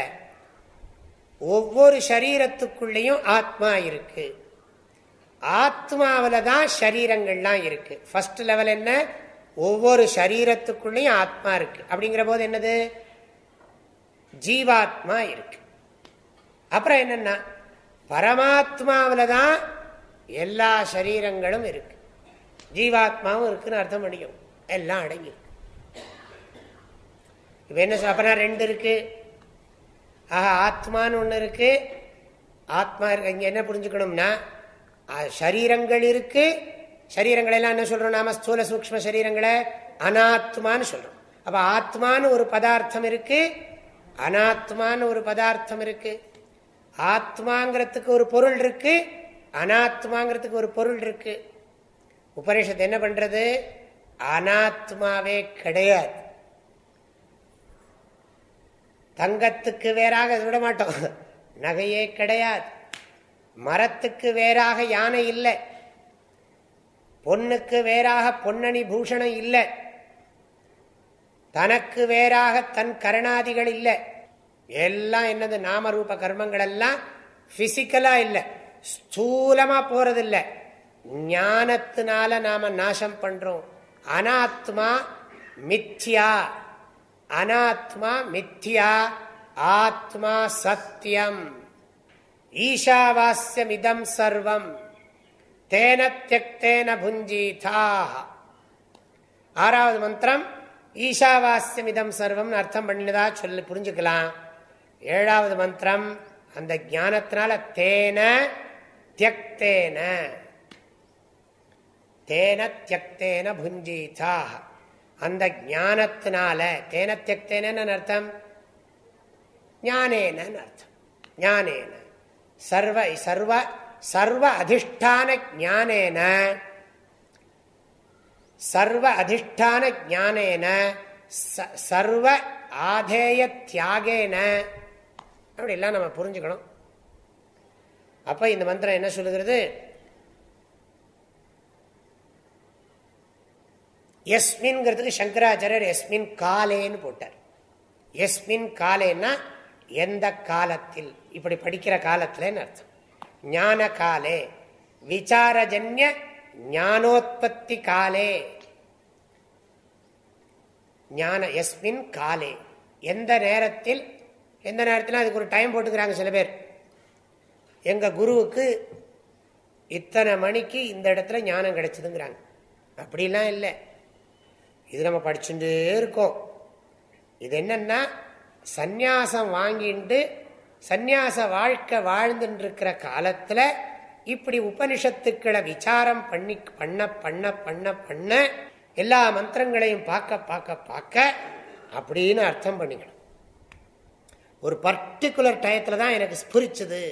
ஒவ்வொரு சரீரத்துக்குள்ளேயும் ஆத்மா இருக்கு ஆத்மாவில் தான் சரீரங்கள்லாம் இருக்கு. ஃபர்ஸ்ட் லெவல் என்ன? ஒவ்வொரு சரீரத்துக்குள்ளேயும் ஆத்மா இருக்கு. அப்படிங்கிற போது என்னது? ஜீவாத்மா இருக்கு. அப்புறம் என்னன்னா பரமாத்மாவில் தான் எல்லா சரீரங்களும் இருக்கு. ஜீவாத்மாவும் இருக்குன்னு அர்த்தம் பண்ணிக்கும் எல்லாம் அடங்கி இப்போ என்ன அப்பனா ரெண்டு இருக்கு. ஆஹா ஆத்மான்னு ஒன்று இருக்கு. ஆத்மா இருக்கு. இங்கே என்ன புரிஞ்சுக்கணும்னா சரீரங்கள் இருக்கு. சரீரங்கள் எல்லாம் என்ன சொல்றோம் நாம? ஸ்தூல சூக்ம சரீரங்களை அனாத்மான்னு சொல்றோம். அப்ப ஆத்மான்னு ஒரு பதார்த்தம் இருக்கு. அனாத்மான்னு ஒரு பதார்த்தம் இருக்கு. ஆத்மாங்கிறதுக்கு ஒரு பொருள் இருக்கு. அனாத்மாங்கிறதுக்கு ஒரு பொருள் இருக்கு. உபனிஷத்து என்ன பண்றது? அனாத்மாவே கிடையாது. தங்கத்துக்கு வேறாக விட மாட்டோம் நகையே கிடையாது. மரத்துக்கு வேறாக யானை இல்லை. பொண்ணுக்கு வேறாக பொன்னணி பூஷணம் இல்லை. தனக்கு வேறாக தன் கரணாதிகள் இல்லை. எல்லாம் என்னது நாமரூப கர்மங்கள் எல்லாம் பிசிக்கலா இல்லை. ஸ்தூலமா போறதில்லை. ஞானத்தினால நாம நாசம் பண்றோம். அனாத்மா மித்யா. அனாத்மா மித்யா. ஆத்மா சத்தியம். ஈஷாவாஸ்யமிதம் சர்வம். தேன தியக்தேன புஞ்சீதாக ஆறாவது மந்திரம் ஈஷாவாஸ்யமிதம் சர்வம் அர்த்தம் பண்ணினதா சொல்லி புரிஞ்சுக்கலாம். ஏழாவது மந்திரம் அந்த ஞானத்தினால தேன தியக்தேன. தேன தியக்தேன புஞ்சீதாக அந்த ஞானத்தினால தேன தியக்தேன அர்த்தம்? ஞானேன அர்த்தம். ஞானேன. சர்வ சர்வ சர்வ அதிஷ்டான ஜானேன சர்வ அதிஷ்டான ஜானேன சர்வ ஆதேய தியாகேன. அப்படிலாம் நம்ம புரிஞ்சுக்கணும். அப்ப இந்த மந்திரம் என்ன சொல்லுகிறது? எஸ்மின்ங்கிறதுக்கு சங்கராச்சாரியர் எஸ்மின் காலேன்னு போட்டார். எஸ்மின் காலேன்னா எந்த காலத்தில்? இப்படி படிக்கிற காலத்துலன்னு அர்த்தம். ஞான காலே விசாரஜன்ய ஞானோத்பத்தி காலே. ஞான எஸ்மின் காலே. எந்த நேரத்தில் எந்த நேரத்தில் அதுக்கு ஒரு டைம் போட்டுக்கிறாங்க சில பேர். எங்கள் குருவுக்கு இத்தனை மணிக்கு இந்த இடத்துல ஞானம் கிடைச்சதுங்கிறாங்க. அப்படிலாம் இல்லை. இது நம்ம படிச்சுட்டே இருக்கோம். இது என்னன்னா சந்நியாசம் வாங்கிட்டு சந்நியாச வாழ்க்கை வாழ்ந்துட்டு இருக்கிற காலத்தில் இப்படி உபனிஷத்துக்களை விசாரம் பண்ணி பண்ண பண்ண பண்ண பண்ண எல்லா மந்திரங்களையும் பார்க்க பார்க்க பார்க்க அப்படின்னு அர்த்தம் பண்ணிக்கணும். ஒரு பர்டிகுலர் டயத்தில் தான் எனக்கு ஸ்புரிச்சுது.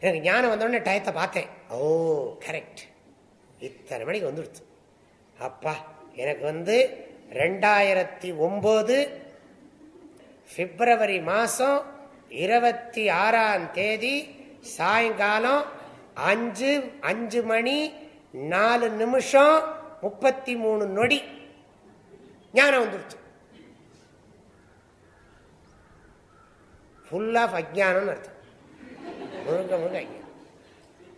எனக்கு ஞானம் வந்தோடனே டயத்தை பார்த்தேன். ஓ கரெக்ட் இத்தனை மணிக்கு வந்துடுச்சு. அப்பா எனக்கு வந்து ரெண்டாயிரத்தி ஒம்பது பிப்ரவரி மாதம் இருபத்தி ஆறாம் தேதி சாயங்காலம் அஞ்சு அஞ்சு மணி நாலு நிமிஷம் முப்பத்தி மூணு நொடி. ஞானம் வந்துடுச்சு ஃபுல் ஆஃப் அஜானம் அர்த்தம். முழுக்க முழுக்க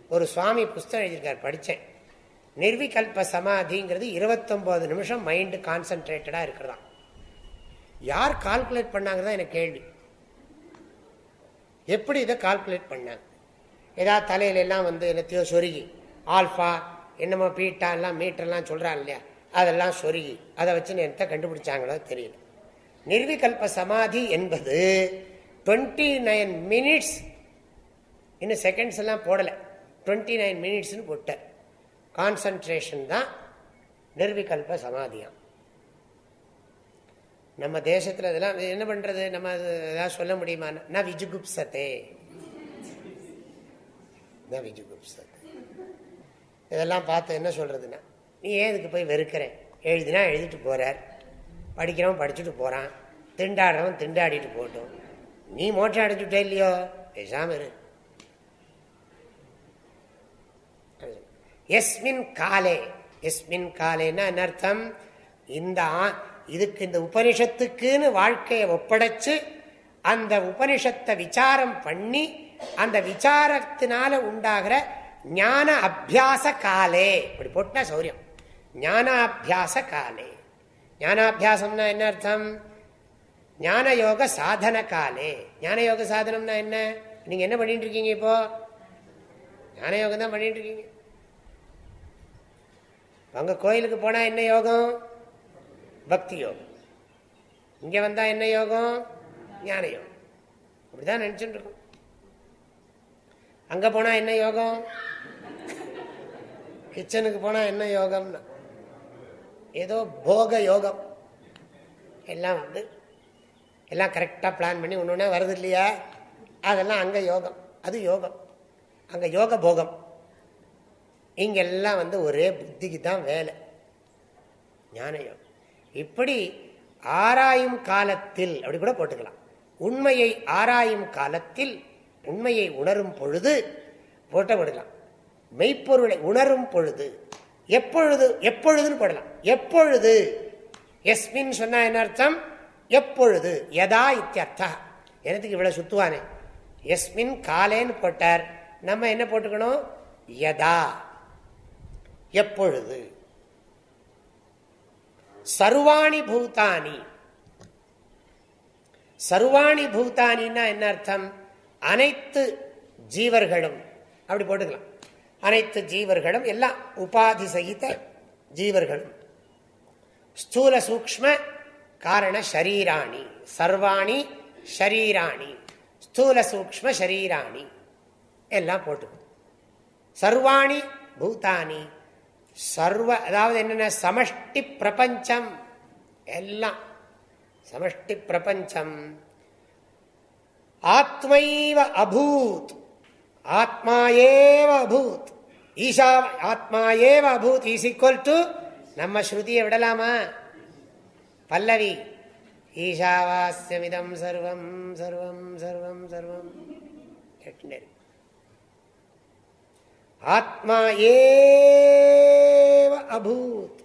ஒரு சுவாமி புஸ்தகம் எழுதியிருக்கார் படித்தேன். நிர்விகல்ப சமாதிங்கிறது இருபத்தொம்போது நிமிஷம் மைண்டு கான்சன்ட்ரேட்டடாக இருக்கிறதா? யார் கால்குலேட் பண்ணாங்க எனக்கு கேள்வி. எப்படி இதை கால்குலேட் பண்ணாங்க? ஏதாவது தலையில எல்லாம் வந்து என்னத்தையோ சொருகி. ஆல்ஃபா என்னமோ பீட்டா எல்லாம் மீட்டர்லாம் சொல்கிறான் இல்லையா? அதெல்லாம் சொருகி. அதை வச்சு என்னத்தை கண்டுபிடிச்சாங்களோ தெரியல. நிர்விகல்ப சமாதி என்பது டுவெண்ட்டி நைன் மினிட்ஸ் இன்னும் செகண்ட்ஸ் எல்லாம் போடலை. டுவெண்ட்டி நைன் மினிட்ஸ்னு போட்டார் கான்சன்ட்ரேஷன் தான் நிர்விகல்ப சமாதியாம். நம்ம தேசத்தில் இதெல்லாம் என்ன பண்ணுறது நம்ம ஏதாவது சொல்ல முடியுமா? ந விஜுகுப்சத்தே. ந விஜுகுப்சத்தே. இதெல்லாம் பார்த்து என்ன சொல்கிறதுன்னா நீ ஏன் இதுக்கு போய் வெறுக்கிறேன் எழுதினா எழுதிட்டு போகிறார் படிக்கிறவன் படிச்சுட்டு போகிறான் திண்டாடுறவன் திண்டாடிட்டு போட்டோம். நீ மோட்டம் அடைஞ்சுட்டே இல்லையோ? பேசாமல் இரு. எஸ்மின் காலே. எஸ்மின் காலேன்னா அர்த்தம்? இந்த இதுக்கு இந்த உபனிஷத்துக்குன்னு வாழ்க்கையை ஒப்படைச்சு அந்த உபனிஷத்தை விசாரம் பண்ணி அந்த விசாரத்தினால உண்டாகிற ஞான அபியாச காலே. இப்படி போட்டா சௌரியம். ஞானாபியாச காலே. ஞானாபியாசம்னா என்ன அர்த்தம்? ஞான யோக சாதன காலே. ஞான யோக சாதனம்னா என்ன? நீங்க என்ன பண்ணிட்டு இருக்கீங்க இப்போ? ஞான யோகம் தான் பண்ணிட்டு இருக்கீங்க. அங்க கோயிலுக்கு போனா என்ன யோகம்? பக்தி யோகம். இங்க வந்தா என்ன யோகம்? ஞான யோகம். அப்படிதான் நினைச்சுட்டு இருக்கோம் அங்க போனா என்ன யோகம்? கிச்சனுக்கு போனா என்ன யோகம்னா ஏதோ போக யோகம். எல்லாம் வந்து எல்லாம் கரெக்டாக பிளான் பண்ணி ஒன்று ஒன்றா வருது இல்லையா? அதெல்லாம் அங்கே யோகம். அது யோகம். அங்கே யோக போகம். இங்கெல்லாம் வந்து ஒரே புத்திக்கு தான் வேலை. ஞான யோகம். இப்படி ஆராயும் காலத்தில் அப்படி கூட போட்டுக்கலாம். உண்மையை ஆராயும் காலத்தில் உண்மையை உணரும் பொழுது போட்டப்படலாம் மெய்ப்பொருளை உணரும் பொழுது எப்பொழுது எப்பொழுதுன்னு போடலாம். எப்பொழுது? எஸ்மின் சொன்னா என்ன அர்த்தம்? எப்பொழுது? எதா இத்தியர்த்தா. எனக்கு இவ்வளவு சுத்துவானே? எஸ்மின் காலேன்னு போட்டார். நம்ம என்ன போட்டுக்கணும்? யதா. எப்பொழுது? சர்வாணி பூதானி சர்வாணி பூதானின்னா என்ன அர்த்தம்? அனைத்து ஜீவர்களும். அப்படி போட்டுக்கலாம். அனைத்து ஜீவர்களும் எல்லாம் உபாதி சகித்த ஜீவர்களும். ஸ்தூல சூக்ம காரண ஷரீராணி. சர்வாணி ஷரீராணி. ஸ்தூல சூக்ம ஷரீராணி. எல்லாம் போட்டுக்கணும். சர்வாணி பூதானி சர்வ அதாவது என்னென்ன சமஷ்டி பிரபஞ்சம் எல்லாம். சமஷ்டி பிரபஞ்சம். ஆத்மைவ அபூத். ஆத்மா ஏவ அபூத். ஈஷா ஆத்மா ஏவ அபூத் இஸ் ஈக்குவல் டு நம்ம ஸ்ருதியை விடலாமா? பல்லவி. ஈஷாவாஸ்யமிதம் சர்வம் சர்வம் சர்வம் சர்வம். ஆத்மா ஏவ அபூத்.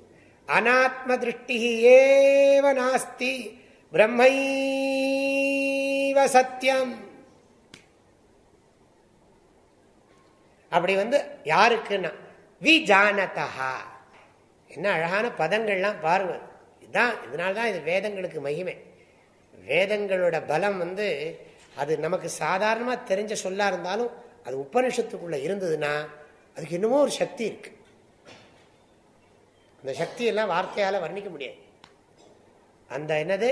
அநாத்ம திருஷ்டி ஏவ நாஸ்தி. பிரம்மைவ சத்தியம் அப்படி வந்து யாருக்குன்னா விஜானதா என்ன அழகான பதங்கள்லாம் பாருங்க. இதுதான் இதனால்தான் இது வேதங்களுக்கு மகிமை. வேதங்களோட பலம் வந்து அது நமக்கு சாதாரணமாக தெரிஞ்ச சொல்லா இருந்தாலும் அது உபனிஷத்துக்குள்ள இருந்ததுன்னா அதுக்கு இன்னமும் ஒரு சக்தி இருக்கு. அந்த சக்தியெல்லாம் வார்த்தையால் வர்ணிக்க முடியாது. அந்த என்னது?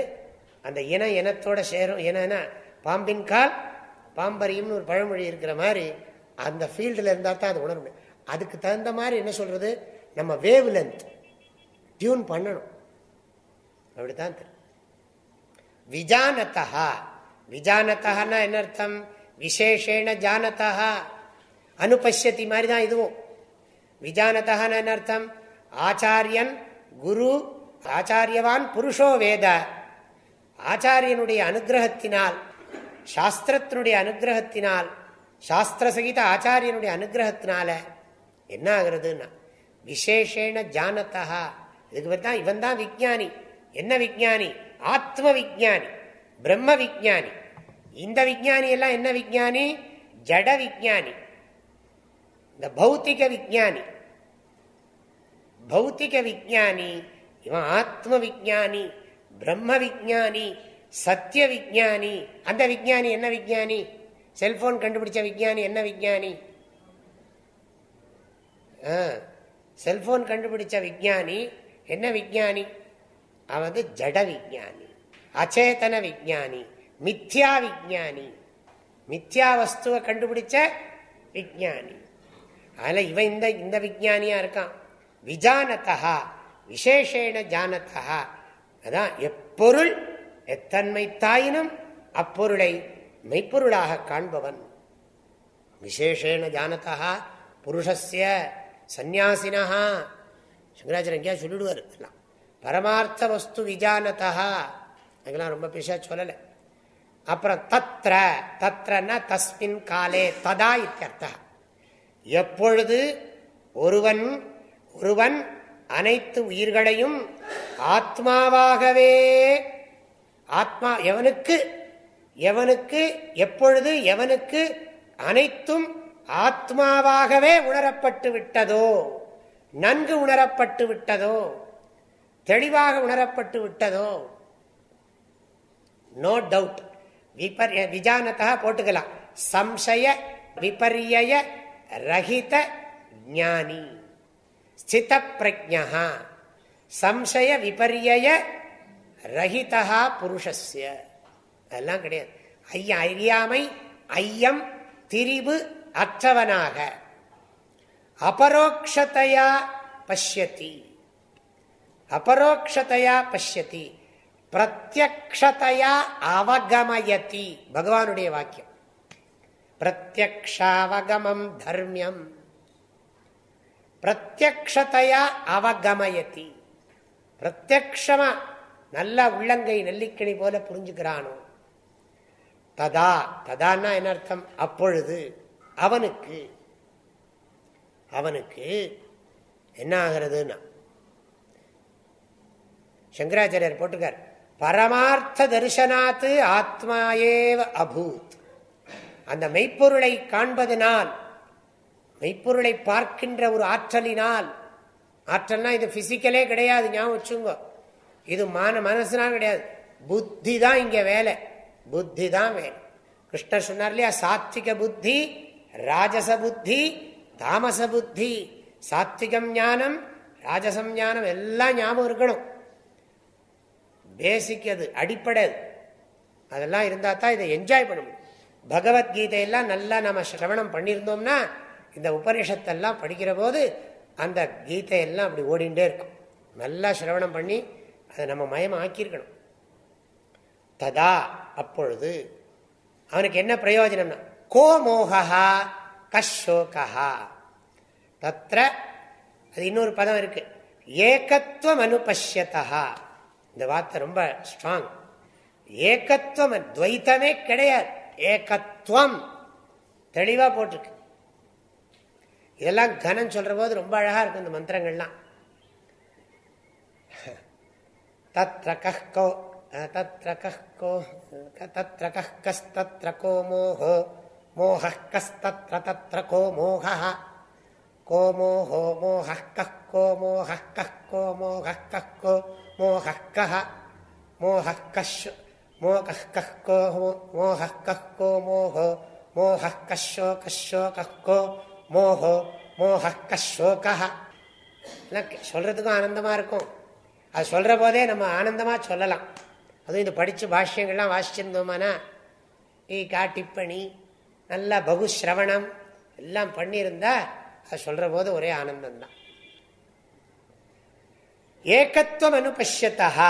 அந்த இன இனத்தோட சேரும். இன பாம்பின் கால் பாம்பரியம்னு ஒரு பழமொழி இருக்கிற மாதிரி அந்த ஃபீல்டில் இருந்தால் தான் அது உணர முடியும் அதுக்கு தகுந்த மாதிரி என்ன சொல்கிறது நம்ம வேவ் லென்த் டியூன் பண்ணணும். அப்படித்தான் தெரியும். விஜானத்தா விஜானத்தா என்ன அர்த்தம்? விசேஷேன ஜானதா அனுபஷ்யத்தி மாதிரி தான் இதுவும். விஜானதான்னு அர்த்தம் ஆச்சாரியன் குரு ஆச்சாரியவான் புருஷோ வேத. ஆச்சாரியனுடைய அனுகிரகத்தினால் சாஸ்திரத்தினுடைய அனுகிரகத்தினால் சாஸ்திர சகித ஆச்சாரியனுடைய அனுகிரகத்தினால என்ன ஆகுறதுன்னா விசேஷேன ஜானத்தா இதுக்கு தான் இவன் தான் விஜானி என்ன விஜானி ஆத்ம விஜானி பிரம்ம விஜானி இந்த விஜானி எல்லாம் என்ன விஜானி ஜட விஜானி இந்த பௌத்திக விஜானி பௌத்திக விஜானி இவன் ஆத்ம விஜானி பிரம்ம விஜானி சத்திய விஜானி அந்த விஜானி என்ன விஜானி செல்போன் கண்டுபிடிச்ச விஜானி என்ன விஜானி செல்போன் கண்டுபிடிச்ச விஜானி என்ன விஜானி அவன் ஜட விஜானி அச்சேதன விஜானி மித்யா விஜானி மித்யா வஸ்துவை கண்டுபிடிச்ச விஜானி அதில் இவன் இந்த இந்த விஜானியாக இருக்கான். விஜானதா விசேஷேன ஜானதா அதான் எப்பொருள் எத்தன்மை தாயினும் அப்பொருளை மெய்ப்பொருளாக காண்பவன். விசேஷேன ஜானதா புருஷஸ்ய சந்நியாசினா சங்கராச்சாரிய எங்கேயா சொல்லிடுவார் எல்லாம். பரமார்த்த வஸ்து விஜானதா அதெல்லாம் ரொம்ப பெருசாக சொல்லலை. அப்புறம் தத்ர தத்ரன்னா தஸ்மின் காலே ததா இத்தர்த்தா எப்பொழுது ஒருவன் ஒருவன் அனைத்து உயிர்களையும் ஆத்மாவாகவே ஆத்மா எவனுக்கு எவனுக்கு எப்பொழுது எவனுக்கு அனைத்தும் ஆத்மாவாகவே உணரப்பட்டு விட்டதோ நன்கு உணரப்பட்டு விட்டதோ தெளிவாக உணரப்பட்டு விட்டதோ? நோ டவுட் விபர் விஜானத்தா போட்டுக்கலாம். சம்சய விபரிய ரஹித ஜானி ஸ்தித பிரஜா சம்சய விபரிய ரஹிதா புருஷஸ்ய. அதெல்லாம் கிடையாது. ஐயா அறியாமை ஐயம் திரிவு அற்றவனாக. அபரோக்ஷதையா பசியத்தி அபரோக்ஷதையா பசியத்தி பிரத்யக்ஷதையா அவகமயதி. பகவானுடைய வாக்கியம். பிரத்யக்ஷாவகமம் தர்மியம். பிரத்யக்ஷதையா அவகமயதி. பிரத்யக்ஷமா நல்ல உள்ளங்கை நெல்லிக்கணி போல புரிஞ்சுக்கிறானோ? ததா ததான்னா என்ன அர்த்தம்? அப்பொழுது அவனுக்கு அவனுக்கு என்ன ஆகிறதுன்னா? சங்கராச்சாரியர் போட்டுக்கார் பரமார்த்த தரிசனாத்து ஆத்மாயேவ அபூத். அந்த மெய்ப்பொருளை காண்பதனால் மெய்ப்பொருளை பார்க்கின்ற ஒரு ஆற்றலினால் ஆற்றல்னா இது பிசிக்கலே கிடையாது ஞாபகம் வச்சுங்க இது மான மனசுனால் கிடையாது. புத்தி தான் இங்க வேலை. புத்தி தான் வேலை. கிருஷ்ணர் சொன்னார் இல்லையா? சாத்விக புத்தி ராஜச புத்தி தாமச புத்தி. சாத்விகம் ஞானம் ராஜசம் ஞானம் எல்லாம் ஞாபகம் இருக்கணும். பேசிக் அது அடிப்படை அதெல்லாம் இருந்தால் தான் இதை என்ஜாய் பண்ண முடியும். பகவத்கீதையெல்லாம் நல்லா நம்ம சிரவணம் பண்ணியிருந்தோம்னா இந்த உபனிஷத்தெல்லாம் படிக்கிற போது அந்த கீதையெல்லாம் அப்படி ஓடிண்டே இருக்கும். நல்லா சிரவணம் பண்ணி அதை நம்ம மயம் ஆக்கியிருக்கணும் ததா அப்பொழுது அவனுக்கு என்ன பிரயோஜனம்னா கோ மோகா கஷோகா தத்திர அது இன்னொரு பதம் இருக்கு. ஏகத்துவம் அனுபஷ்யதா இந்த வார்த்தை ரொம்ப ஸ்ட்ராங் ஏகத்துவம் துவைத்தமே கிடையாது. ஏகத்துவம் தெளிவா போட்டிருக்கு. இதெல்லாம் கனம் சொல்ற போது ரொம்ப அழகா இருக்கும் இந்த மந்திரங்கள்லாம். தத்ர கோ தத்ர கோ தத்ர கஸ்தத்ர கோ மோஹோ மோஹ கஸ்தத்ர தத்ர கோ மோக கோ மோஹோ மோஹ கோ மோஹ கோ மோஹ கோ மோஹ கஹ மோஹ கஷ் மோக கோ மோஹ கோ மோஹோ மோஹ கஷோ கஷோ கோ மோஹோ மோஹ கஷோக சொல்றதுக்கும் ஆனந்தமா இருக்கும். அது சொல்ற போதே நம்ம ஆனந்தமா சொல்லலாம். அதுவும் இந்த படித்த பாஷ்யங்கள்லாம் வாசிச்சிருந்தோமானா கா டிப்பணி நல்லா பகுஸ்ரவணம் எல்லாம் பண்ணியிருந்தா அது சொல்ற போது ஒரே ஆனந்தம் தான் ஏகத்துவம் அனுபஷ்யத்தா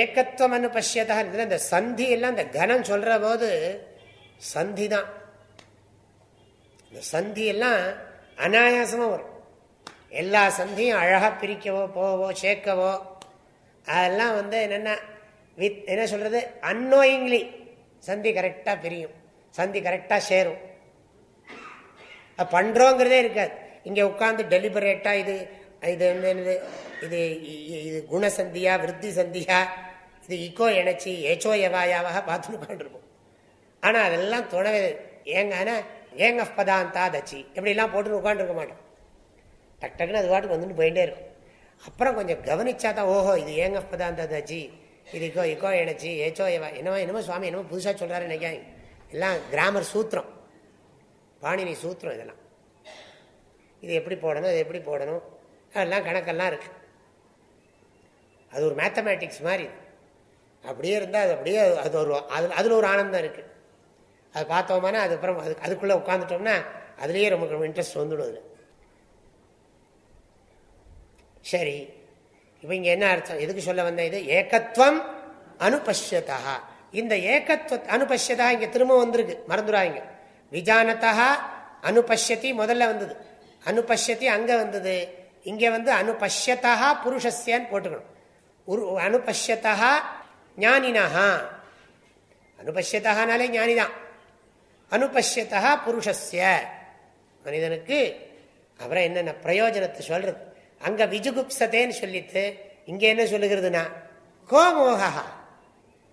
ஏகத்துவம் அனுபஷ்யத்தா இந்த சந்தி எல்லாம் இந்த கனம் சொல்ற போது சந்தி தான் இந்த சந்தி எல்லாம் அனாயாசமாக வரும். எல்லா சந்தியும் அழகாக பிரிக்கவோ போவோ சேர்க்கவோ அதெல்லாம் வந்து என்னென்ன வித் என்ன சொல்கிறது அன்னோயிங்லி சந்தி கரெக்டாக பிரியும். சந்தி கரெக்டாக சேரும். பண்ணுறோங்கிறதே இருக்காது. இங்கே உட்காந்து டெலிபரேட்டாக இது இது என்னது இது இது குணசந்தியா விருத்தி சந்தியா இது இக்கோ இணைச்சி ஏச்சோ எவாயாவாக பார்த்துன்னு உட்காந்துருப்போம் ஆனால் அதெல்லாம் தொடவே ஏங்கன்னா ஏங்க பதாந்தா தச்சி இப்படிலாம் போட்டுன்னு உட்காந்துருக்க மாட்டோம். டக் டக்குன்னு அது பாட்டுக்கு வந்துட்டு போயிட்டே இருக்கும். அப்புறம் கொஞ்சம் கவனிச்சா தான் ஓஹோ இது ஏங்க பதாந்தா தச்சி இது இக்கோ இக்கோ இணைச்சி ஏச்சோ என்னமோ என்னமோ சுவாமி என்னமோ புதுசாக சொல்கிறாரு நினைக்காங்க எல்லாம் கிராமர் சூத்திரம். பாணினி சூத்திரம் இதெல்லாம். இது எப்படி போடணும் இது எப்படி போடணும் அதெல்லாம் கணக்கெல்லாம் இருக்குது அது ஒரு மேத்தமேட்டிக்ஸ் மாதிரி. அப்படியே இருந்தால் அது அப்படியே அது ஒரு அதில் அதில் ஒரு ஆனந்தம் இருக்குது அது பார்த்தோம்னா அதுக்கப்புறம் அது அதுக்குள்ளே உட்காந்துட்டோம்னா அதுலேயே ரொம்ப ரொம்ப இன்ட்ரெஸ்ட் வந்துடும் சரி. இப்போ இங்கே என்ன அர்த்தம்? எதுக்கு சொல்ல வந்த இது? ஏகத்துவம் அனுபஷ்யதா இந்த ஏகத்துவ அனுபஷ்யதா இங்கே திரும்ப வந்திருக்கு. மறந்துடாங்க விஜானதா அனுபஷ்யத்தி முதல்ல வந்தது. அனுபஷ்யத்தி அங்கே வந்தது. இங்கே வந்து அனுபஷ்யதா புருஷஸ்யான்னு போட்டுக்கணும். உரு அனுபஷ்யதா ஞானினஹா. அனுபஷ்யத்தானாலே ஞானிதான். அனுபஷ்யத்தா புருஷஸ்ய. மனிதனுக்கு அப்புறம் என்னென்ன பிரயோஜனத்தை சொல்றது? அங்கே விஜுகுப்சதேன்னு சொல்லிட்டு இங்கே என்ன சொல்லுகிறதுனா கோ மோகா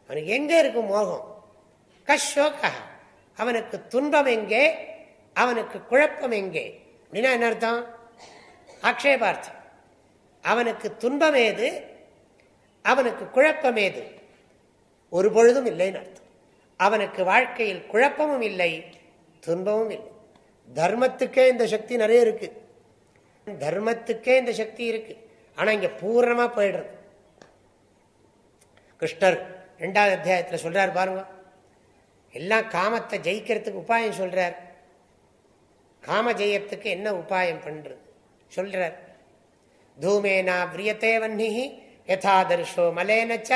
அவனுக்கு எங்கே இருக்கும் மோகம்? கஷோகா அவனுக்கு துன்பம் எங்கே? அவனுக்கு குழப்பம் எங்கே? அப்படின்னா என்ன அர்த்தம்? ஆக்ஷேபார்த்தம். அவனுக்கு துன்பம் ஏது? அவனுக்கு குழப்பம் ஏது? ஒரு பொழுதும் இல்லைன்னு அர்த்தம். அவனுக்கு வாழ்க்கையில் குழப்பமும் இல்லை துன்பமும் இல்லை. தர்மத்துக்கே இந்த சக்தி நிறைய இருக்கு. தர்மத்துக்கே இந்த சக்தி இருக்கு. ஆனா இங்க பூர்ணமா போயிடுறது. கிருஷ்ணர் ரெண்டாவது அத்தியாயத்தில் சொல்றார் பாருங்க. எல்லாம் காமத்தை ஜெயிக்கிறதுக்கு உபாயம் சொல்றார். காம ஜெயத்துக்கு என்ன உபாயம் பண்றது? சொல்றார். தூமேனா பிரியத்தே வன்னி யதாதர்ஷோ மலேனச்ச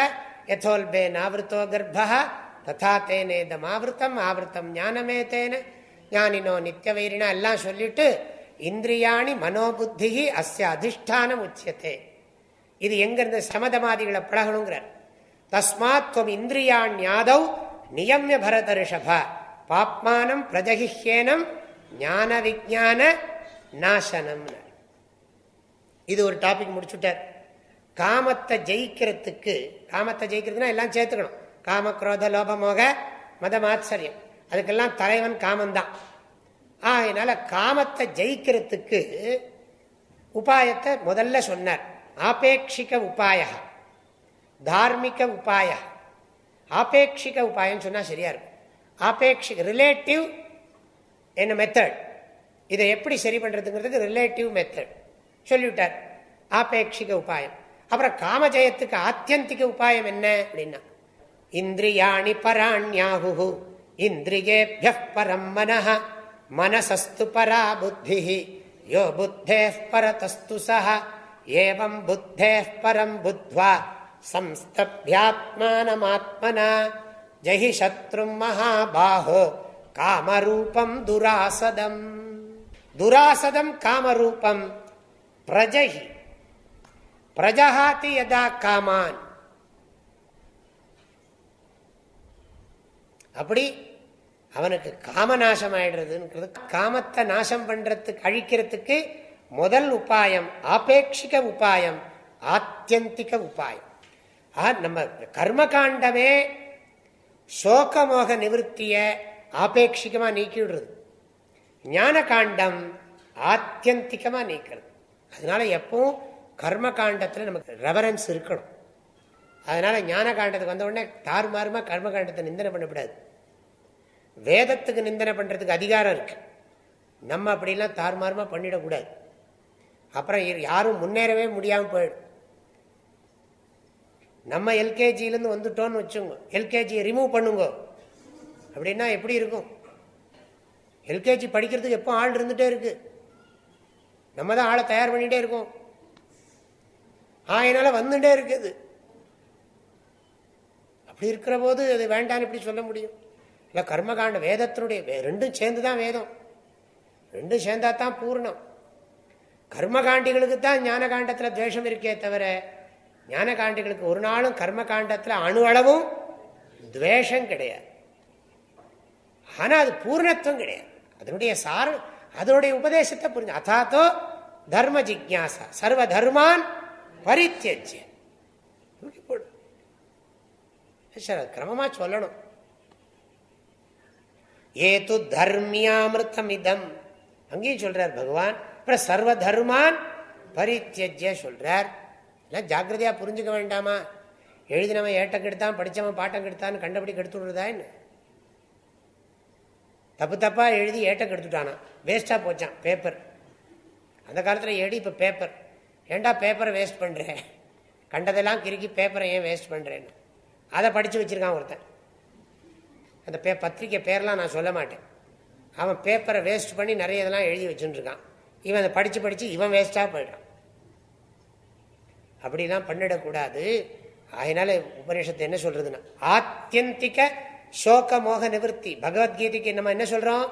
யதோல்பே நாவிருத்தோ கர்ப்பா ததா தேனேதம் ஆவருத்தம் ஆவருத்தம் ஞானமே தேன ஞானினோ நித்திய வைரினா எல்லாம் சொல்லிட்டு இந்திரியாணி மனோபுத்தி அஸ்ய அதிஷ்டானம் உச்சியத்தே இது எங்கிருந்து சமதமாதிகளை பழகணுங்கிறார் தஸ்மாத் துவம் இந்திரியாண்யாதவ் நியமிய பரத ரிஷப பாப்மானம் பிரஜகிஹேனம் ஞான விஜான நாசனம் இது ஒரு டாபிக் முடிச்சுட்டார் காமத்தை ஜெயிக்கிறதுக்கு காமத்தை ஜெயிக்கிறதுனா எல்லாம் சேர்த்துக்கணும். காம குரோத லோபமோக மத மாத்சரியம் அதுக்கெல்லாம் தலைவன் காமந்தான். ஆகினால காமத்தை ஜெயிக்கிறதுக்கு உபாயத்தை முதல்ல சொன்னார். ஆபேட்சிக உபாய தார்மிக உபாய ஆபேட்சிக உபாயம் சொன்னால் சரியா இருக்கும். ஆபேட்சிக ரிலேட்டிவ் என்ன மெத்தட் இதை எப்படி சரி பண்றதுங்கிறதுக்கு ரிலேட்டிவ் மெத்தட் சொல்லிவிட்டார். ஆபேட்சிக உபாயம். அப்புறம் காமஜயத்துக்கு ஆத்தியந்திக உபாயம் என்ன அப்படின்னா இந்திரியாணி பராண்யாகு இந்திரியேபிய பரம் மன மனசஸ்து பரா புத்தி யோ புத்தே பரதஸ்து சஹ ஏவம் புத்தே பரம் புத்வா சம்ஸ்தபியாத்மானமாத்மனா ஜெயி சத்ரும் மகாபாஹோ காமரூபம் துராசதம். துராசதம் காமரூபம் பிரஜகி பிரஜஹாதி யதா காமான். அப்படி அவனுக்கு காம நாசம் ஆயிடுறதுங்கிறது காமத்தை நாசம் பண்றதுக்கு அழிக்கிறதுக்கு முதல் உபாயம் ஆபேட்சிக உபாயம் ஆத்தியந்திக உபாயம். நம்ம கர்ம காண்டமே சோகமோக நிவர்த்திய ஆபேட்சிகமா நீக்கி விடுறது ஞான காண்டம் ஆத்தியந்திகமா நீக்கிறது. அதனால எப்பவும் கர்ம காண்டத்தில் நமக்கு ரெவரன்ஸ் இருக்கணும். அதனால ஞான காண்டத்துக்கு வந்த உடனே தாறுமாறுமா கர்ம காண்டத்தை நிந்தனை பண்ணக்கூடாது. வேதத்துக்கு நிந்தனை பண்ணுறதுக்கு அதிகாரம் இருக்கு. நம்ம அப்படிலாம் தாறுமாறுமாக பண்ணிடக்கூடாது. அப்புறம் யாரும் முன்னேறவே முடியாமல் போயிடும். நம்ம எல்கேஜியிலேருந்து வந்துட்டோம்னு வச்சுங்க எல்கேஜியை ரிமூவ் பண்ணுங்க. அப்படின்னா எப்படி இருக்கும்? எல்கேஜி படிக்கிறதுக்கு எப்போ ஆள் இருந்துகிட்டே இருக்குது நம்ம தான் ஆளை தயார் பண்ணிகிட்டே இருக்கோம். ஆயினால வந்துட்டே இருக்குது அப்படி இருக்கிற போது அது வேண்டான்னு இப்படி சொல்ல முடியும்? இல்லை கர்மகாண்ட வேதத்தினுடைய ரெண்டும் சேர்ந்து தான் வேதம். ரெண்டும் சேர்ந்தா தான் பூர்ணம். கர்மகாண்டிகளுக்கு தான் ஞான காண்டத்தில் துவேஷம் இருக்கே தவிர ஞான காண்டிகளுக்கு ஒரு நாளும் கர்ம காண்டத்தில் அணு அளவும் துவேஷம் கிடையாது. ஆனால் அது பூர்ணத்துவம் கிடையாது. அதனுடைய சார அதனுடைய உபதேசத்தை புரிஞ்சு அதாத்தோ தர்ம ஜிக்யாசா சர்வ தர்மான் பரித்தியஜ்ய கிரமமா சொல்லணும். ஏது தர்மியாமிருத்தம் இதம் அங்கேயும் சொல்றார் பகவான். அப்புறம் சர்வ தர்மான் பரித்தியஜ்ய சொல்றார். எல்லாம் ஜாக்கிரதையா புரிஞ்சுக்க வேண்டாமா? எழுதினவன் ஏட்டம் கெடுத்தான் படித்தவன் பாட்டம் கெடுத்தான்னு கண்டபடி கெடுத்து விடுறதான்னு தப்பு தப்பாக எழுதி ஏட்டம் கெடுத்துட்டானா வேஸ்ட்டாக போச்சான் பேப்பர் அந்த காலத்தில் ஏடி இப்போ பேப்பர் ஏண்டா பேப்பரை வேஸ்ட் பண்ணுறேன் கண்டதெல்லாம் கிறுக்கி பேப்பரை ஏன் வேஸ்ட் பண்ணுறேன்னு அதை படித்து வச்சுருக்கான் ஒருத்தன். அந்த பே பத்திரிக்கை பேரெலாம் நான் சொல்ல மாட்டேன். அவன் பேப்பரை வேஸ்ட் பண்ணி நிறைய இதெல்லாம் எழுதி வச்சுட்டுருக்கான் இவன் அதை படித்து படித்து இவன் வேஸ்ட்டாக போயிடுறான். அப்படிலாம் பண்ணிடக்கூடாது. அதனால உபநிஷத்தை என்ன சொல்றதுன்னா ஆத்தியந்திக சோக மோக நிவர்த்தி. பகவத்கீதைக்கு நம்ம என்ன சொல்றோம்?